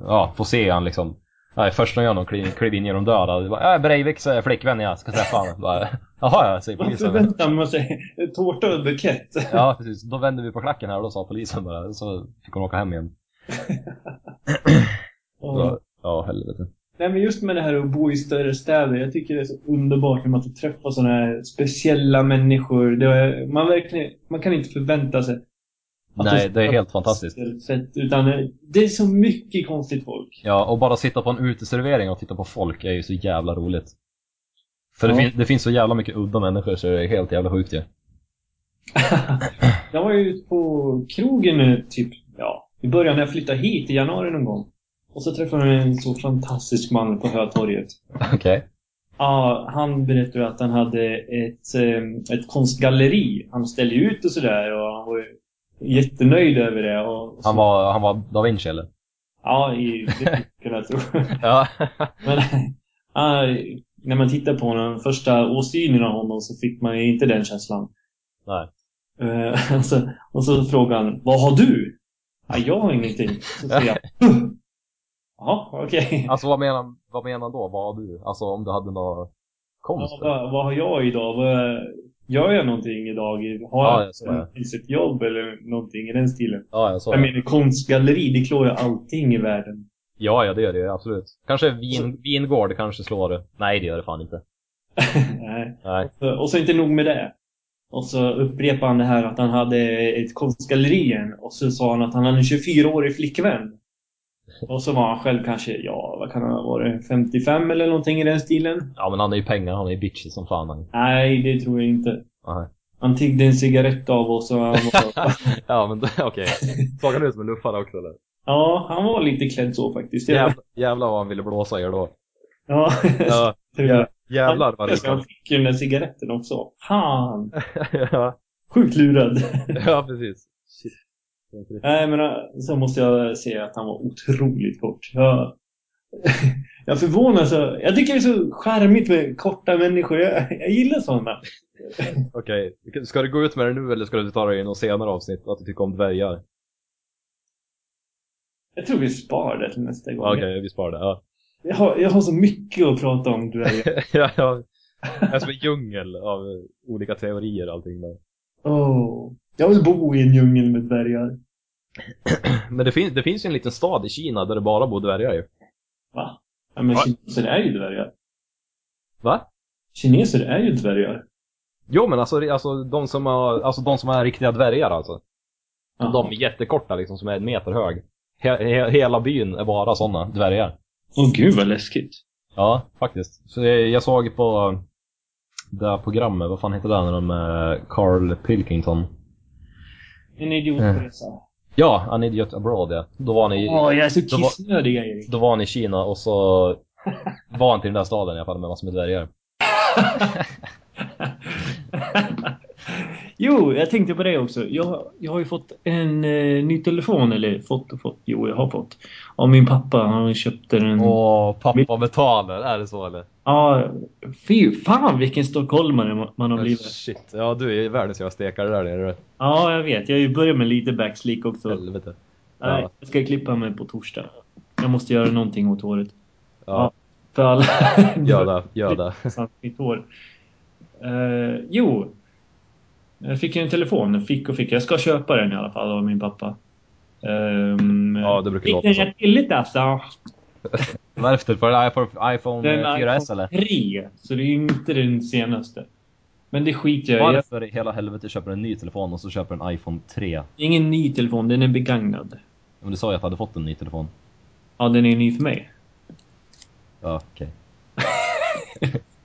ja, få se han liksom. Nej, först när hon klev, klev in genom dörren, bara, ja, Breiviks eh, flickvän jag ska träffa han. Bara, Jaha, ja, säger polisen. förväntar man sig tårta och bukett. Ja, precis. Då vände vi på klacken här och då sa polisen bara, så fick hon åka hem igen. Ja. Så, ja, helvete. Nej, men just med det här att bo i större städer. Jag tycker det är så underbart när man får träffa sådana här speciella människor. Är, man, verkligen, man kan inte förvänta sig Nej, de det är helt fantastiskt. utan eh, det är så mycket konstigt folk. Ja, och bara sitta på en uteservering och titta på folk är ju så jävla roligt. För det, Ja. fin- det finns så jävla mycket udda människor så det är helt jävla sjukt ju. jag var ju ute på krogen nu, typ, ja, i början när jag flyttade hit i januari någon gång. Och så träffade jag en så fantastisk man på Hötorget. Okej. Ja, han berättade att han hade ett, eh, ett konstgalleri. Han ställde ut och sådär och han var ju jättenöjd över det. Och, Han var, han var Da Vinci eller? Ja, i, det skulle jag tro. Ja. Men ja, när man tittar på honom, första åsynen av honom så fick man inte den känslan. Nej. Eh, och, så, och så frågar han, vad har du? Ja, jag har ingenting. Så säger jag. Jaha, okej. Alltså vad menar, vad menar då? Vad har du? Alltså om du hade något konst? Ja, vad, vad har jag idag? Gör jag någonting idag? Har Ja, jag finns ett jobb eller någonting i den stilen? Ja, jag Jag menar, konstgalleri, det klår ju allting i världen. Ja, ja det gör det absolut. Kanske vin, vingård kanske slår det. Nej, det gör det fan inte. Nej. Nej. Så- Och så inte nog med det. Och så upprepade han det här att han hade ett konstgalleri igen. Och så sa han att han hade en 24-årig flickvän. Och så var han själv kanske, ja, vad kan han ha varit? 55 eller någonting i den stilen? Ja, men han är ju pengar, han är ju bitchy som fan han. Nej, det tror jag inte. Nej. Han tiggde en cigarett av oss och han var... ja, men okej. Såg han ut som en luffare också eller? ja, han var lite klädd så faktiskt. Jävlar, jävlar vad han ville blåsa er då. Ja, Ja, jag. jävlar vad det Han fick ju den där cigaretten också. Fan! ja, Sjukt lurad. ja, precis. Shit. Nej, men äh, så måste jag säga att han var otroligt kort. Jag, jag förvånas. så- Jag tycker det är så charmigt med korta människor. Jag, jag gillar sådana. Okej, ska du gå ut med det nu eller ska du ta det i något senare avsnitt? Att du tycker om dvärgar? Jag tror vi sparar det till nästa gång. Okej, vi sparar det. Ja. Jag, har, jag har så mycket att prata om, du är. ja, ja. Det är som en djungel av eh, olika teorier och allting där. Oh, jag vill bo i en djungel med dvärgar. Men det, fin- det finns ju en liten stad i Kina där det bara bor dvärgar ju. Va? Ja, men Va? kineser är ju dvärgar. Va? Kineser är ju dvärgar. Jo men alltså, alltså, de som har, alltså de som är riktiga dvärgar alltså. Jaha. De är jättekorta liksom, som är en meter hög. He he hela byn är bara sådana dvärgar. Åh gud vad läskigt. Ja, faktiskt. Så jag, jag såg på det här programmet, vad fan heter det när de med Carl Pilkington? En idiotresa. Ja, An Idiot Abroad ja. Då var ni, Åh, jag är så Då var- kissnödig Erik. då var han i Kina och så var han till den där staden i alla fall med massor med dvärgar. jo, jag tänkte på det också. Jag, jag har ju fått en eh, ny telefon, eller fått och fått, jo jag har fått. Av min pappa. Han köpte den. Åh, pappa betalar, är det så eller? Ja, fy fan vilken stockholmare ma- man har blivit. Shit, ja du är världens jävla stekare där nere. Ja, jag vet. Jag har ju börjat med lite backslick också. Helvete. Nej, Ja. jag ska klippa mig på torsdag. Jag måste göra någonting åt håret. Ja, För alla... gör det, gör det. mitt hår. Eh, jo. Jag fick en telefon. Fick och fick. Jag ska köpa den i alla fall av min pappa. Um, Ja, det brukar fick låta den så. jättebilligt alltså. Vad det för iPhone, iPhone Den eh, 4S eller? 3. Så det är inte den senaste. Men det skiter jag i. Varför i hela helvete köper du en ny telefon och så köper du en iPhone 3? Det är ingen ny telefon. Den är begagnad. Men du sa ju att du hade fått en ny telefon. Ja, den är ny för mig. Ja, okej.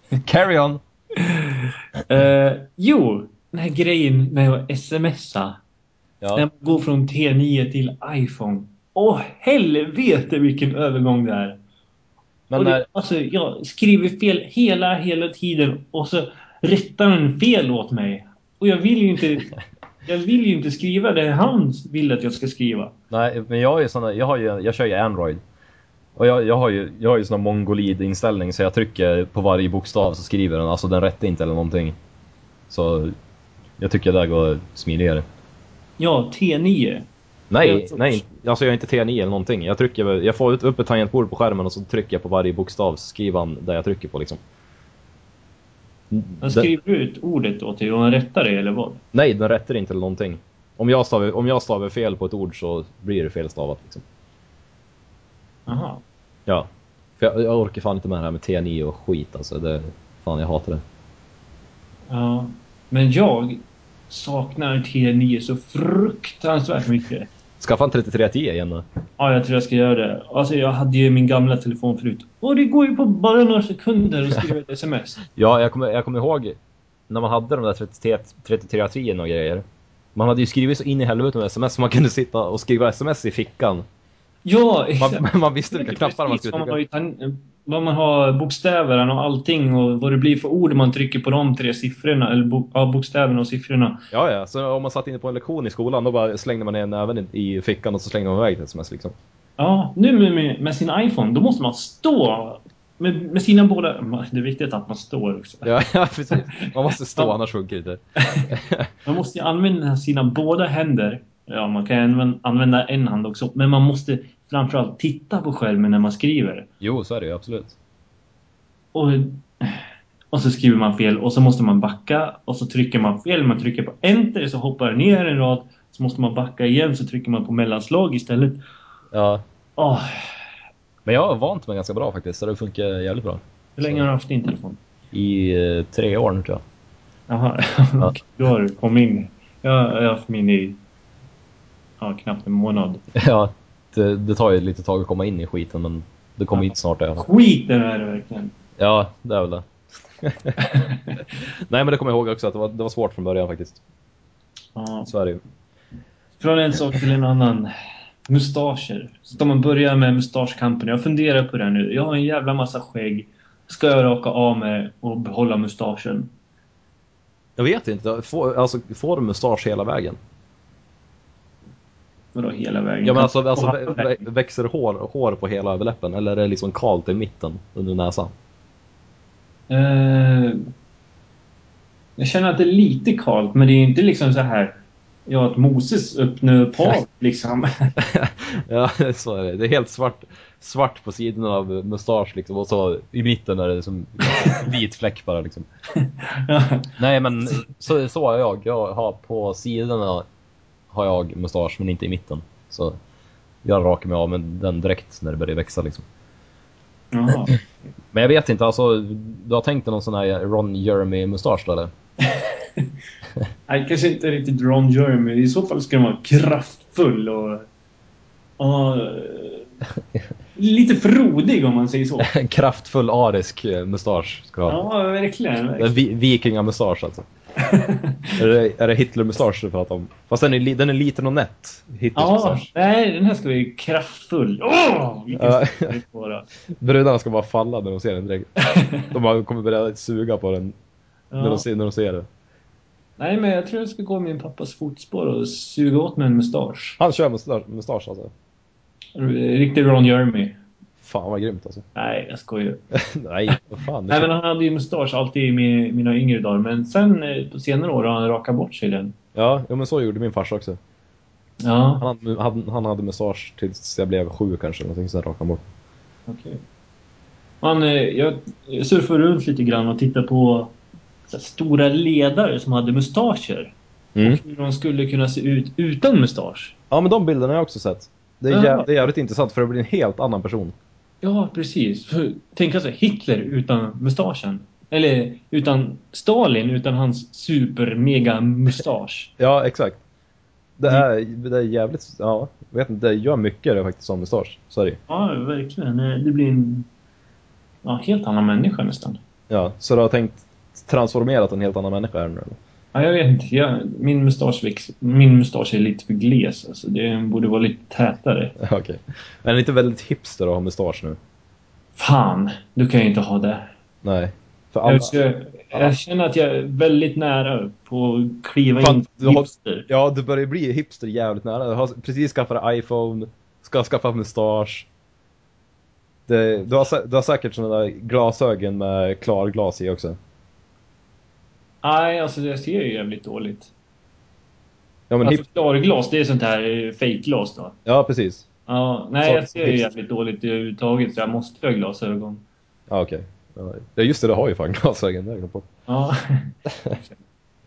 Carry on! Eh, jo, den här grejen med att smsa. När Ja, man går från T9 till iPhone. Åh helvete vilken övergång det är. men och det, när, alltså, jag skriver fel hela, hela tiden och så rättar den fel åt mig. Och jag vill ju inte... Jag vill ju inte skriva det han vill att jag ska skriva. nej, men jag ju såna, jag har ju, jag kör ju Android. Och jag, jag har ju, jag har ju sån mongolid-inställning så jag trycker på varje bokstav så skriver den, alltså den rättar inte eller någonting. Så jag tycker det där går smidigare. Ja, T9. Nej, nej, alltså jag är inte T9 eller någonting. Jag trycker, jag får ut- upp ett tangentbord på skärmen och så trycker jag på varje bokstav så skriver han där jag trycker på liksom. Den- skriver ut ordet då till och han rättar det eller vad? Nej, den rättar inte eller någonting. Om jag, stavar, om jag stavar fel på ett ord så blir det felstavat liksom. Jaha. Ja. För jag, jag orkar fan inte med det här med T9 och skit alltså. Det, fan, jag hatar det. Ja. Men jag saknar T9 så fruktansvärt mycket. Skaffa en 3310 igen då. Ja, jag tror jag ska göra det. Alltså, jag hade ju min gamla telefon förut. Och det går ju på bara några sekunder att skriva ett sms. Ja, jag kommer, jag kommer ihåg när man hade de där 33 3310 och grejer. Man hade ju skrivit så in i helvete med sms så man kunde sitta och skriva sms i fickan. Ja. Man, man visste vilka knappar man skulle man, har trycka. tan- vad man har bokstäverna och allting och vad det blir för ord man trycker på de tre siffrorna, eller bo- ja, bokstäverna och siffrorna. Ja, ja. Så om man satt inne på en lektion i skolan då bara slängde man ner näven i fickan och så slängde man iväg ett sms liksom. Ja, nu med, med, med sin iPhone, då måste man stå med, med sina båda... Det är viktigt att man står också. Ja, ja precis. Man måste stå annars sjunker det. Man måste ju använda sina båda händer. Ja, man kan använ- använda en hand också. Men man måste framförallt titta på skärmen när man skriver. Jo, så är det ju absolut. Och, och så skriver man fel och så måste man backa och så trycker man fel. Man trycker på enter så hoppar det ner en rad. Så måste man backa igen så trycker man på mellanslag istället. Ja. Åh, Men jag har vant mig ganska bra faktiskt, så det funkar jävligt bra. hur länge har du haft din telefon? I eh, tre år nu tror jag. Jaha, Ja. då har du kommit in. Jag, jag har haft min i ja, knappt en månad. Ja, det, tar ju lite tag att komma in i skiten men det kommer Ja. in snart. Ja, Skit är det verkligen. ja det är väl det. Nej men det kommer jag ihåg också att det var, det var svårt från början faktiskt. Ja. Så är det ju. Från en sak till en annan. Mustascher. Ska man börja med mustaschkampen? Jag funderar på det nu. Jag har en jävla massa skägg. Ska jag raka av mig och behålla mustaschen? Jag vet inte, får, alltså, får du mustasch hela vägen? Vadå hela vägen? Ja men alltså, alltså vä- växer hår, hår på hela överläppen eller är det liksom kalt i mitten under näsan? Eh, jag känner att det är lite kallt, men det är inte liksom så här... Ja, att Moses öppnade upp havet liksom. ja, så är det. Det är helt svart, svart på sidorna av mustasch liksom och så i mitten är det som vit fläck bara liksom. ja. Nej men så, så är jag. Jag har på sidorna har jag mustasch men inte i mitten. Så jag rakar mig av med den direkt när det börjar växa liksom. Jaha. Men jag vet inte, alltså du har tänkt dig någon sån här Ron Jeremy-mustasch då eller? Nej, kanske inte riktigt Ron Jeremy. I så fall ska den vara kraftfull och... och lite frodig om man säger så. En kraftfull arisk eh, mustasch ska ha. Ja, verkligen. En verkligen. vi, vikingamustasch alltså. är det, är det Hitler-mustasch du pratar om? Fast den är, den är liten och nätt. Ja, nej, den här ska bli kraftfull. Åh! Det. Brudarna ska bara falla när de ser den direkt. De kommer börja suga på den när, Ja. de ser, när de ser det. Nej, men jag tror jag ska gå min pappas fotspår och suga åt mig en mustasch. Han kör mustasch, mustasch alltså. Riktig Ron Jeremy. Fan vad grymt alltså. Nej, jag skojar. Nej, vad fan. Nej, men han hade ju mustasch alltid i mi- mina yngre dagar. Men sen eh, på senare år har han rakat bort sig den. Ja, ja, men så gjorde min farsa också. Ja, Han hade, han, han hade mustasch tills jag blev sju kanske, någonting, sen rakade han bort. okej. Man, eh, jag surfade runt lite grann och tittade på stora ledare som hade mustascher. Mm. Och hur de skulle kunna se ut utan mustasch. Ja, men de bilderna har jag också sett. Det är, Ja. det är jävligt intressant för det blir en helt annan person. Ja, precis. För, tänk alltså Hitler utan mustaschen. Eller utan Stalin utan hans super-mega-mustasch. Ja, exakt. Det är, det är jävligt, ja, vet inte, det gör mycket det faktiskt som mustasch. Ju. Ja, verkligen. Det blir en ja, helt annan människa nästan. Ja, så du har tänkt transformerat en helt annan människa här nu eller? Ja, jag vet inte. Jag, min, mustasch väx, min mustasch är lite för gles. Alltså. Det borde vara lite tätare. Okej. Men är det inte väldigt hipster att ha mustasch nu? Fan, du kan ju inte ha det. Nej. För alla... Jag, ska, jag känner att jag är väldigt nära på att kliva Fan, in du har- hipster. Ja, du börjar bli hipster jävligt nära. Du har precis skaffat iPhone, ska skaffa mustasch. Det, du, har, du har säkert sådana där glasögon med klarglas i också. Nej, alltså jag ser ju jävligt dåligt. Ja, men Alltså hip... klarglas, det är sånt här eh, fake-glas då. ja precis. Ja, nej Så- jag ser ju jävligt dåligt överhuvudtaget så jag måste ha glasögon. Ja, okej. Ja, Ja, just det, du har ju fan glasögon. Bort. Ja.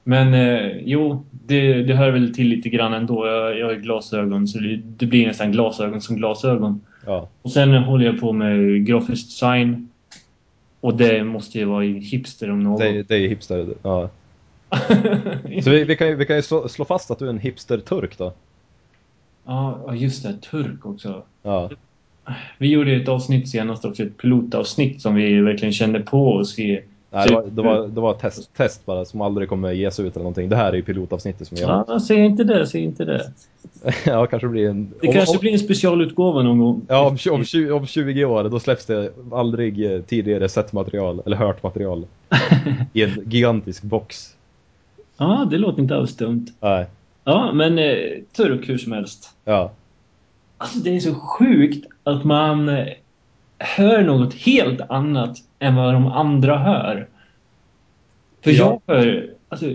Men eh, jo, det, det hör väl till lite grann ändå. Jag, jag har glasögon så det, det blir nästan glasögon som glasögon. Ja. Och sen håller jag på med grafisk design. Och det måste ju vara hipster om något. Det, det är hipster. Ja. Så vi, vi kan ju, vi kan ju slå, slå fast att du är en hipster-turk då. ja, ja, just det. Turk också. Ja. Vi gjorde ett avsnitt senast också, ett pilotavsnitt som vi verkligen kände på oss. Vi, Nej, det var, det var, det var test, test bara som aldrig kommer ges ut eller någonting. Det här är ju pilotavsnittet som har. ja, säg inte det, säg inte det. Ja, kanske blir en... Det om- kanske om, blir en specialutgåva någon gång. Ja, om, om, tju- om 20 år då släpps det aldrig eh, tidigare sett material eller hört material i en gigantisk box. Ja, det låter inte alls dumt. Nej. Ja, men eh, turk hur som helst. Ja. Alltså det är så sjukt att man eh, hör något helt annat än vad de andra hör. För Ja. jag hör, alltså,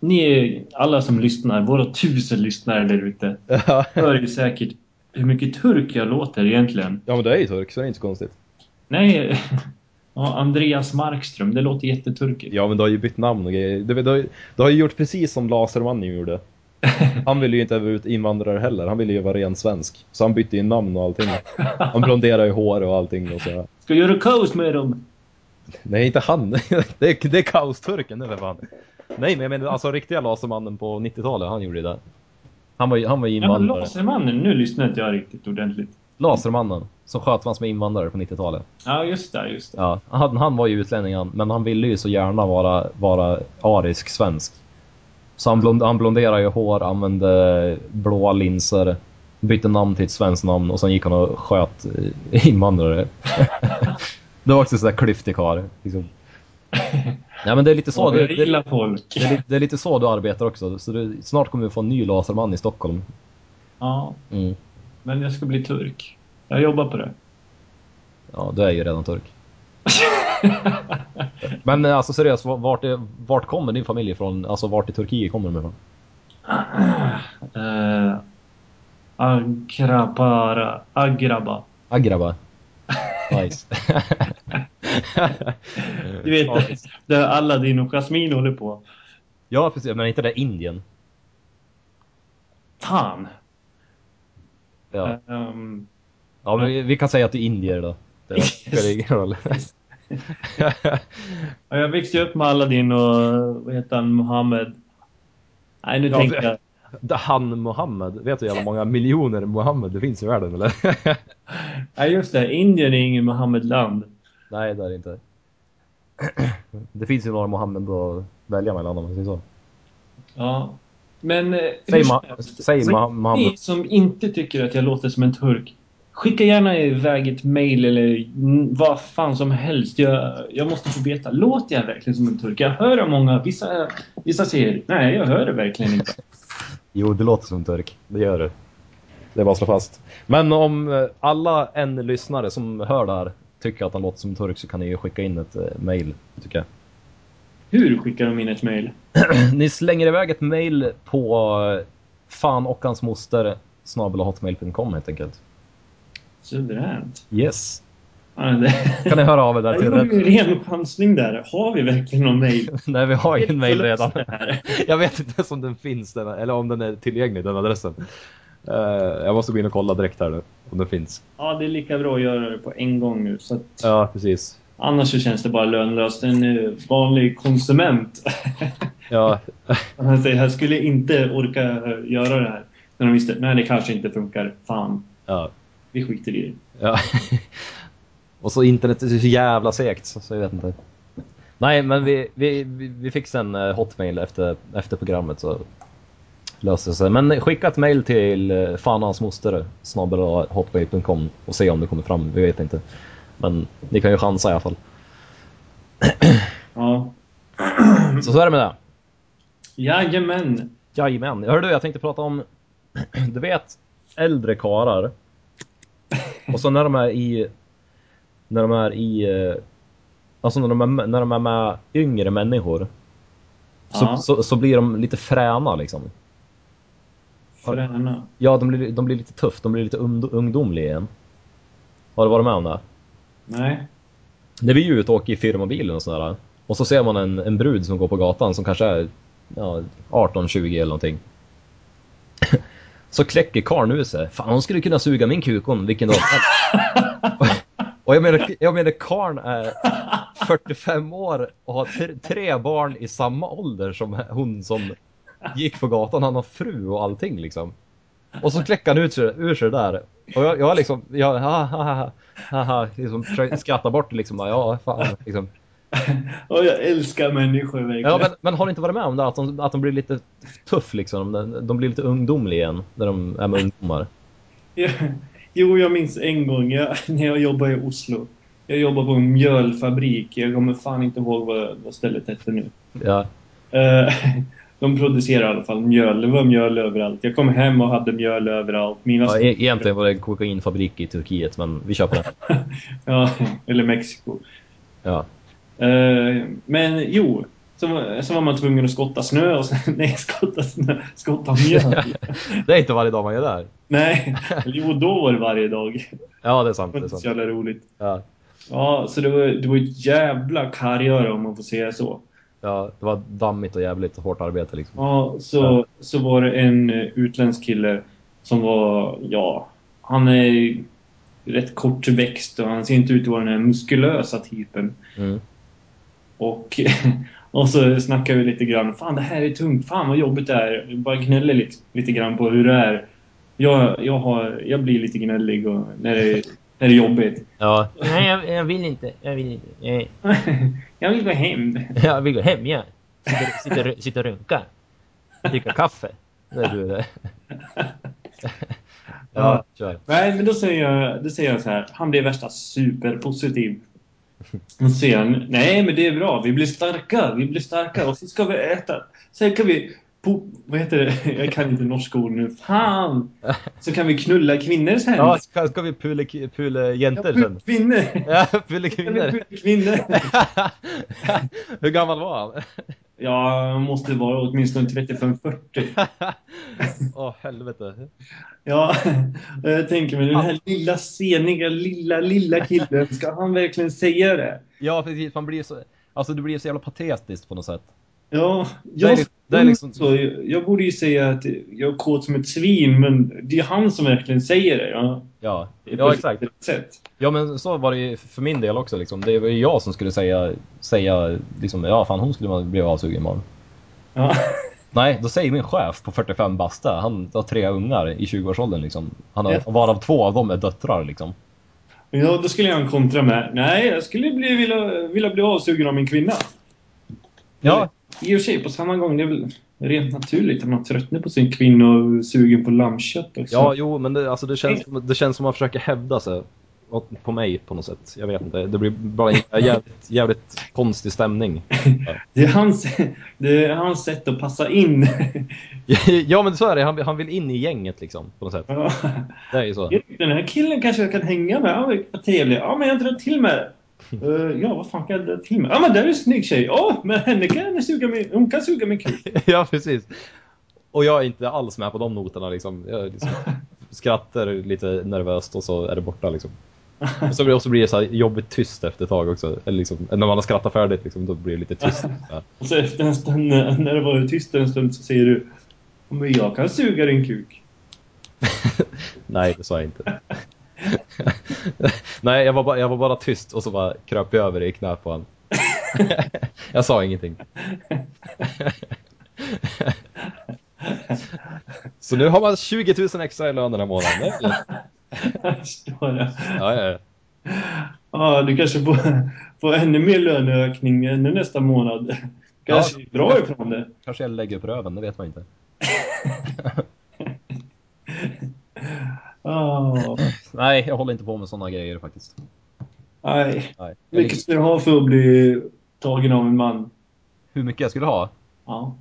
ni är, alla som lyssnar, våra tusen lyssnare där ute, Ja. hör ju säkert hur mycket turk jag låter egentligen. ja, men det är ju turk så det är inte så konstigt. Nej, ja, Andreas Markström, det låter jätteturkigt. Ja, men du har ju bytt namn och grejer. Du, du, du har ju gjort precis som Lasermannen gjorde. Han ville ju inte över ut invandrare heller. Han ville ju vara ren svensk. Så han bytte ju namn och allting. Han blonderade ju hår och allting och så. Ska göra kaos med dem! Nej, inte han. Det är, det är kaosturken, det är för fan. Nej, men jag menar alltså riktiga Lasermannen på 90-talet, han gjorde det. Han var han var ju Ja, men invandrare. Lasermannen, nu lyssnar inte jag riktigt ordentligt. Lasermannen, som sköt massor med invandrare på 90-talet. Ja, just det, just det. Ja, han, han var ju utlänning han, men han ville ju så gärna vara, vara arisk svensk. Så han, blond, han blonderade ju hår, använde blåa linser, bytte namn till ett svenskt namn och sen gick han och sköt eh, invandrare. det var också sådär klyftig karl. Liksom. Ja men det är lite så. Det, det, folk. det, är, det är lite så du arbetar också. Så du, snart kommer vi få en ny laserman i Stockholm. Ja, Mm. men jag ska bli turk. Jag jobbar på det. Ja, du är ju redan turk. Men eh, alltså seriöst, vart, är, vart kommer din familj ifrån? Alltså vart i Turkiet kommer de ifrån? Uh, agrabara. Agraba. Agraba. Nice. Du vet, där Aladdin och Jasmine håller på. ja, precis. Men inte det Indien? Fan. Ja, Ehm, ja men vi, vi kan säga att det är indier då. Det spelar ingen roll. ja, jag växte upp med Aladdin och vad heter han, Mohammed. Nej, nu Ja, tänkte jag. Han Mohammed, vet du hur jävla många miljoner Mohammed det finns i världen eller? Nej, just det. Indien är ingen Mohammed-land. Nej, det är det inte. Det finns ju några Mohammed att välja mellan om man säger så. Ja. Men... eh, Säg, Ma- säg Ma- Mohammed. Ni som inte tycker att jag låter som en turk. Skicka gärna iväg ett mail eller vad fan som helst. Jag, jag måste få veta. Låter jag verkligen som en turk? Jag hör av många. Vissa, vissa säger nej, jag hör det verkligen inte. Jo, det låter som turk. Det gör det. Det är bara att slå fast. Men om eh, alla en lyssnare som hör det här tycker att han låter som turk så kan ni ju skicka in ett eh, mail, tycker jag. Hur skickar de in ett mail? Ni slänger iväg ett mail på eh, fan och hans moster snabelahotmail.com helt enkelt. Suveränt. Yes. Det... Kan ni höra av er där till ju red... en ren chansning där. Har vi verkligen någon mail? Nej, vi har ju en mail redan. Det. Jag vet inte ens om den finns, den, eller om den är tillgänglig, den adressen. Eh, jag måste gå in och kolla direkt här nu, om den finns. Ja, det är lika bra att göra det på en gång nu. Så att... Ja, precis. Annars så känns det bara lönlöst. En vanlig konsument. Ja, Han säger jag skulle inte orka göra det här. Men de visste, nej det kanske inte funkar. Fan, ja. vi skiter i det. Ja. Och så internet är så jävla segt så jag vet inte. Nej, men vi, vi, vi fick sen eh, hotmail efter, efter programmet så löste det sig. Men skicka ett mail till eh, fan hans moster snabel hotmail.com och se om det kommer fram. Vi vet inte. Men ni kan ju chansa i alla fall. Ja. Så så är det med det. Jajamän. Jajamän. Hör du, jag tänkte prata om, du vet, äldre karar. Och så när de är i, när de är i, eh, alltså när de är, när de är med yngre människor. Så, Ja. så, så blir de lite fräna liksom. Fräna. Ja, de blir, de blir lite tuff, de blir lite ung, ungdomliga igen. Har du varit med om det? Nej. När vi är ute och åker i firmabilen och sådär. Och så ser man en, en brud som går på gatan som kanske är ja, 18-20 eller någonting. Så kläcker karln ur sig. Fan hon skulle kunna suga min kuk om vilken dag som helst." Och jag menar, jag menar karln är 45 år och har tre, barn i samma ålder som hon som gick på gatan. Han har fru och allting liksom. Och så kläcker han ut sig, ur sig det där. Och jag, jag liksom, jag, ha, ha, ha, ha, ha, liksom försöker skratta bort liksom. Ja, fan, liksom. Och jag älskar människor verkligen. Ja, men, men har du inte varit med om det? Att de, att de blir lite tuff liksom. De, de blir lite ungdomliga igen när de är med ungdomar. Ja, Jo, jag minns en gång jag, när jag jobbade i Oslo. Jag jobbade på en mjölfabrik. Jag kommer fan inte ihåg vad, vad stället hette nu. Ja. Eh, de producerar i alla fall mjöl. Det var mjöl överallt. Jag kom hem och hade mjöl överallt. Mina ja e egentligen var det en kokainfabrik i Turkiet, men vi köper den. ja, eller Mexiko. Ja. Eh, men jo, så, var- så var man tvungen att skotta snö och sen, nej, skotta snö, skotta mjöl. det är inte varje dag man gör det här. nej, jo då var det varje dag. Ja, det är sant. Det Det är så jävla roligt. Ja. Ja, så det var, det var ett jävla karriär om man får säga så. ja, det var dammigt och jävligt hårt arbete liksom. Ja, så, Ja. så var det en eh, utländsk kille som var, ja, han är rätt kortväxt och han ser inte ut att vara den här muskulösa typen. Mm. Och, och så snackar vi lite grann. Fan, det här är tungt. Fan, vad jobbigt det är. Vi Bara gnäller lite, lite grann på hur det är. Jag, jag, har, jag blir lite gnällig och när, det, när det är jobbigt. Ja, Nej, jag, jag vill inte. Jag vill inte. Nej. jag vill gå hem. Jag vill gå hem, ja. Sitter, sitter, sitter och runka. Dricka kaffe. det är du det. Ja, kör. Nej, men då säger jag, då säger jag så här. Han blev värsta superpositiv. Och han, nej men det är bra, vi blir starka, vi blir starka och så ska vi äta. Sen kan vi, po, vad heter det, jag kan inte norska ord nu, fan! Så kan vi knulla kvinnor sen. Ja, ska, ska vi pula, pula jäntor Ja, sen? kvinnor! Ja, vi kvinnor. pula kvinnor? Hur gammal var han? Ja, måste vara åtminstone 35-40. Åh, helvete. Ja, jag tänker mig den här lilla seniga, lilla, lilla killen, ska han verkligen säga det? Ja, precis. Man blir så... Alltså, du blir så jävla patetiskt på något sätt. Ja, Det är jag, det är liksom- så, jag, jag borde ju säga att jag är kåt som ett svin, men det är han som verkligen säger det. Ja, Ja, ja exakt. sätt. Ja, men så var det för min del också liksom. Det var ju jag som skulle säga, säga liksom, ja fan hon skulle man bli avsugen imorgon. Ja. Nej, då säger min chef på 45 basta, han har tre ungar i 20-årsåldern liksom. Han har, Ja. varav två av dem är döttrar liksom. ja, då skulle jag kontra med, nej, jag skulle bli, vilja, vilja bli avsugen av min kvinna. Ja, I och för sig, på samma gång, det är väl rent naturligt att man tröttnar på sin kvinna och sugen på lammkött också. ja jo men det, alltså, det, känns, det känns som att man försöker hävda sig på mig på något sätt. Jag vet inte, det blir bara en jävligt, jävligt konstig stämning. Det, är hans, det är hans sätt att passa in. ja men så är det, han, han vill in i gänget liksom på något sätt. Ja. Det är ju så. Den här killen kanske jag kan hänga med. Ja, vad trevlig. Ja, men jag drar till med. Uh, ja, vad fan kan jag med? Ja, men där är en snygg tjej. Ja, men henne kan suga min... Hon kan suga min kuk. ja, precis. Och jag är inte alls med på de noterna liksom. Jag liksom skrattar lite nervöst och så är det borta liksom. Och så blir, och så blir det så jobbigt tyst efter ett tag också. Eller liksom, när man har skrattat färdigt liksom, då blir det lite tyst. Så. Och så efter en stund, när det var tyst en stund, så säger du "Ja, men jag kan suga din kuk. Nej, det sa jag inte. Nej, jag var, bara, jag var bara tyst och så bara kröp jag över i knä på honom. jag sa ingenting. så nu har man 20 000 extra i lön den här månaden. Jag förstår det. Ja, ja, ja. Ja, du kanske får, får ännu mer löneökning ännu nästa månad. Kanske Ja. bra ifrån det. Kanske jag lägger upp röven, det vet man inte. Ah, Nej, jag håller inte på med sådana grejer faktiskt. nej. Nej. Mycket ska du ha för att bli tagen av en man? Hur mycket jag skulle ha? Ja.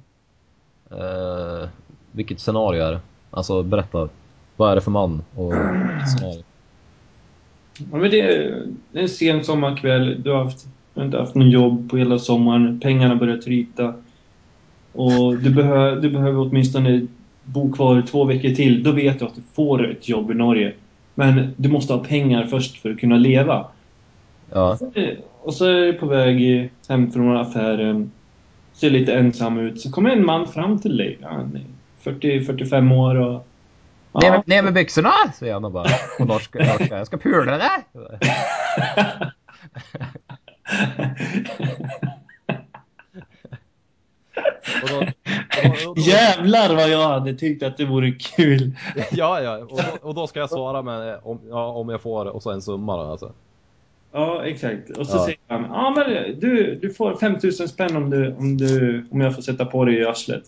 Uh, vilket scenario är det? Alltså, berätta. Vad är det för man och scenario? Ja, men det, är, en sen sommarkväll. Du har, haft, du har inte haft något jobb på hela sommaren. Pengarna börjar tryta. Och du, behö, du behöver åtminstone bo kvar två veckor till. Då vet du att du får ett jobb i Norge. Men du måste ha pengar först för att kunna leva. Ja. Och så är du på väg hem från affären. Ser lite ensam ut. Så kommer en man fram till dig. Han är 40-45 år och Ner med, ner med byxorna, säger han och bara på norska. norska. Jag ska pula dig. Och då, och då, och då, Jävlar vad jag hade tyckt att det vore kul. ja, ja. Och då, och då ska jag svara med om, ja, om jag får och så en summa då alltså. Ja, exakt. Och så Ja. säger han, ja men du, du får 5000 spänn om, du, om, du, om jag får sätta på dig i arslet.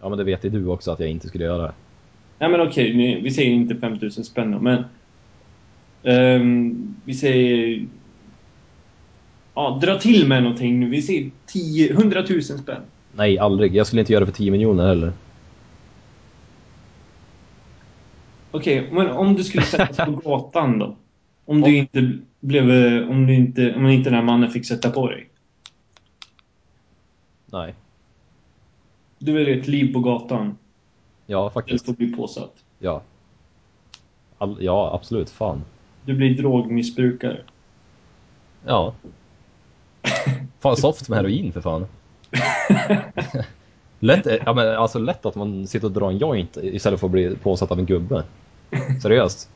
Ja, men det vet ju du också att jag inte skulle göra. Nej men okej, ni- vi säger inte 5000 spänn då, men... ehm, vi säger... Ja, dra till med någonting nu. Vi säger 10, 100 000 spänn. Nej, aldrig. Jag skulle inte göra det för 10 miljoner heller. Okej, men om du skulle sättas på gatan då? Om du inte blev... Om du inte, om inte den här mannen fick sätta på dig. Nej. Du väljer ett liv på gatan. Ja, Eller faktiskt. får bli påsatt. Ja. All, ja, absolut. Fan. Du blir drogmissbrukare. Ja. Fan, soft med heroin för fan. lätt, ja, men alltså lätt att man sitter och drar en joint istället för att bli påsatt av en gubbe. Seriöst.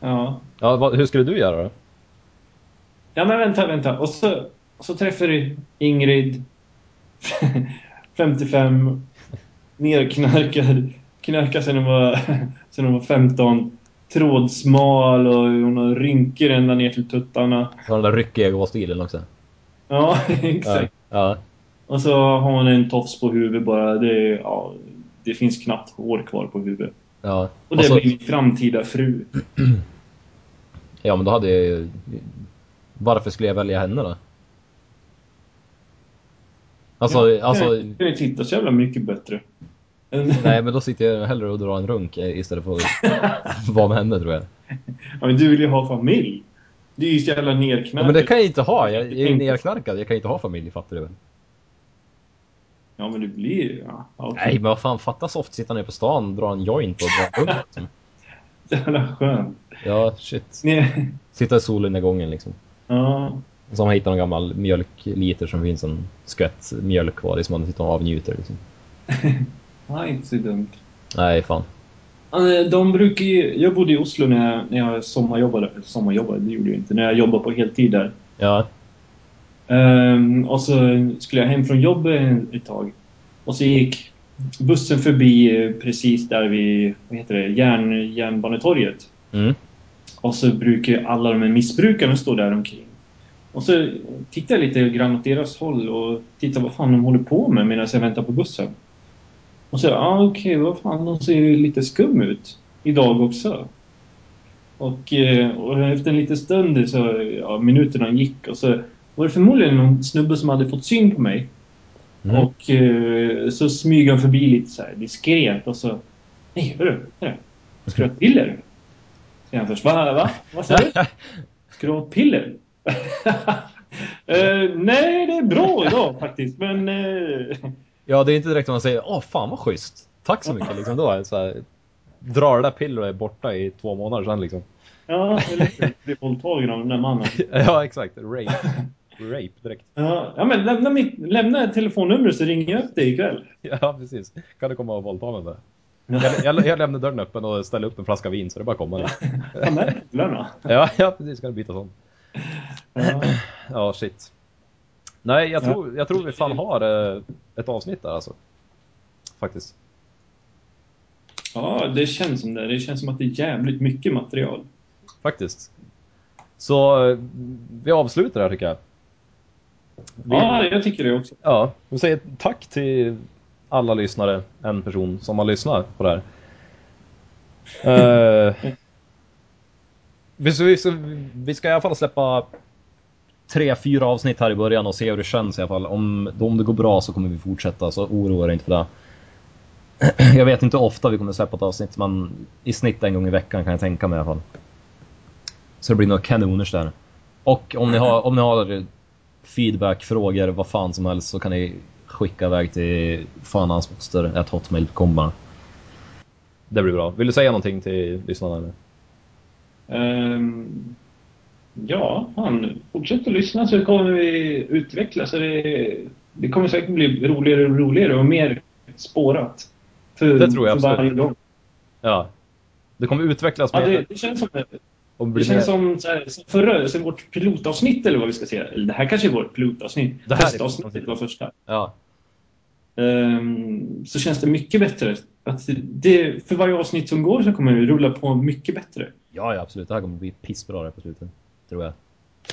Ja. Ja, vad, hur skulle du göra då? Ja men vänta, vänta. Och så, så träffar du Ingrid. 55. Nerknarkad. Knarkad sen hon var, sen hon var 15. Trådsmal och hon har rynkor ända ner till tuttarna. Så den där ryckiga gåstilen också. Ja, Ja. exakt. ja. Och så har hon en tofs på huvudet bara. Det, ja, det finns knappt hår kvar på huvudet. ja. Och det så- blir min framtida fru. Ja, men då hade jag ju... Varför skulle jag välja henne då? Alltså, ja, alltså... ni titta så jävla mycket bättre. Nej, men då sitter jag hellre och drar en runk istället för att vara med henne tror jag. Ja, men du vill ju ha familj. Du är ju så jävla Ja, nerknarkad. men det kan jag inte ha. Jag, jag är nerknarkad. Jag kan inte ha familj, fattar du väl? Ja, men det blir ju... Ja, okej. Nej, men vad fan. Fatta soft sitta ner på stan, dra en joint och dra. Liksom. Så jävla skönt. Ja, shit. Nej. Sitta i solnedgången liksom. Ja. Och så har man hittat någon gammal mjölkliter som finns en skvätt mjölk kvar i som man sitter och avnjuter liksom. ja, inte så dumt. Nej, fan. Ja, De brukar ju... Jag bodde i Oslo när jag, när jag sommarjobbade. Eller sommarjobbade, det gjorde jag inte. När jag jobbade på heltid där. Ja. Ehm, och så skulle jag hem från jobbet ett tag. Och så gick bussen förbi eh, precis där vid, vad heter det, Järn, Järnbanetorget. Mm. Och så brukar alla de här missbrukarna stå där omkring. Och så tittar jag lite grann åt deras håll och tittar vad fan de håller på med medan jag väntar på bussen. Och så, ja ah, okej, vad fan, de ser ju lite skum ut. Idag också. Och, eh, och efter en liten stund så, ja, minuterna gick och så var det förmodligen någon snubbe som hade fått syn på mig. Mm. Och eh, så smyger han förbi lite så här diskret och så... Nej, hörru, hörru. Ska du ha piller? Säger han först. Va? Va? Vad sa du? Ska du ha piller? Eh, nej, det är bra idag faktiskt, men... eh, Ja, det är inte direkt om man säger åh fan vad schysst. Tack så mycket liksom. Då så här, drar det där pillret och är borta i två månader sedan liksom. ja, eller? Blir våldtagen av den där mannen. Ja, exakt. Rape. Rape direkt. Ja, ja men lämna, mitt, lämna ett telefonnummer så ringer jag upp dig ikväll. Ja, precis. Kan du komma och våldta mig bara? Jag, jag, jag lämnar dörren öppen och ställer upp en flaska vin så det bara med jävlarna. Ja, ja precis. Kan du byta sån. Ja. Ja, shit. Nej, jag tror, jag tror vi fan har eh, ett avsnitt där alltså. Faktiskt. ja, det känns som det. Det känns som att det är jävligt mycket material. Faktiskt. Så eh, vi avslutar här tycker jag. Ja, jag tycker det också. Ja, vi säger tack till alla lyssnare, en person som har lyssnat på det här. Eh, vi, ska, vi, vi ska i alla fall släppa tre, fyra avsnitt här i början och se hur det känns i alla fall. Om, om det går bra så kommer vi fortsätta, så oroa er inte för det. Jag vet inte hur ofta vi kommer släppa ett avsnitt, men i snitt en gång i veckan kan jag tänka mig i alla fall. Så det blir några kanoners där. Och om ni har, om ni har feedback, frågor, vad fan som helst så kan ni skicka iväg till fanhansmoster.hotmail.com bara. Det blir bra. Vill du säga någonting till lyssnarna? Ehm, ja, fan. Fortsätt att lyssna så kommer vi utvecklas. Det, det kommer säkert bli roligare och roligare och mer spårat. För, Det tror jag absolut. Ja. Det kommer utvecklas Ja, det, det känns som, och det känns som, så här, som förra, som vårt pilotavsnitt eller vad vi ska säga. Eller det här kanske är vårt pilotavsnitt. Det här är Testavsnittet var första. Ja. Ehm, så känns det mycket bättre. Att det, för varje avsnitt som går så kommer det rulla på mycket bättre. ja, ja, absolut. Det här kommer bli pissbra där på slutet. Tror jag.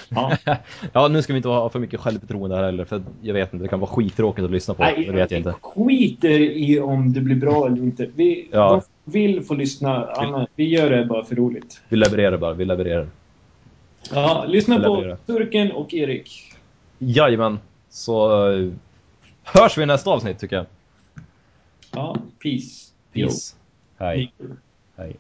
Ja. Ja, nu ska vi inte ha för mycket självförtroende här heller, för jag vet inte, det kan vara skittråkigt att lyssna på. Nej, det vet jag inte. skiter i om det blir bra eller inte. Vi Ja. Vill få lyssna. Anna, vi gör det bara för roligt. Vi levererar bara, vi levererar. Ja, lyssna på. Turken och Erik. Jajamän. Så uh, hörs vi i nästa avsnitt tycker jag. Ja, peace. Peace. Hej. Jo. Hej.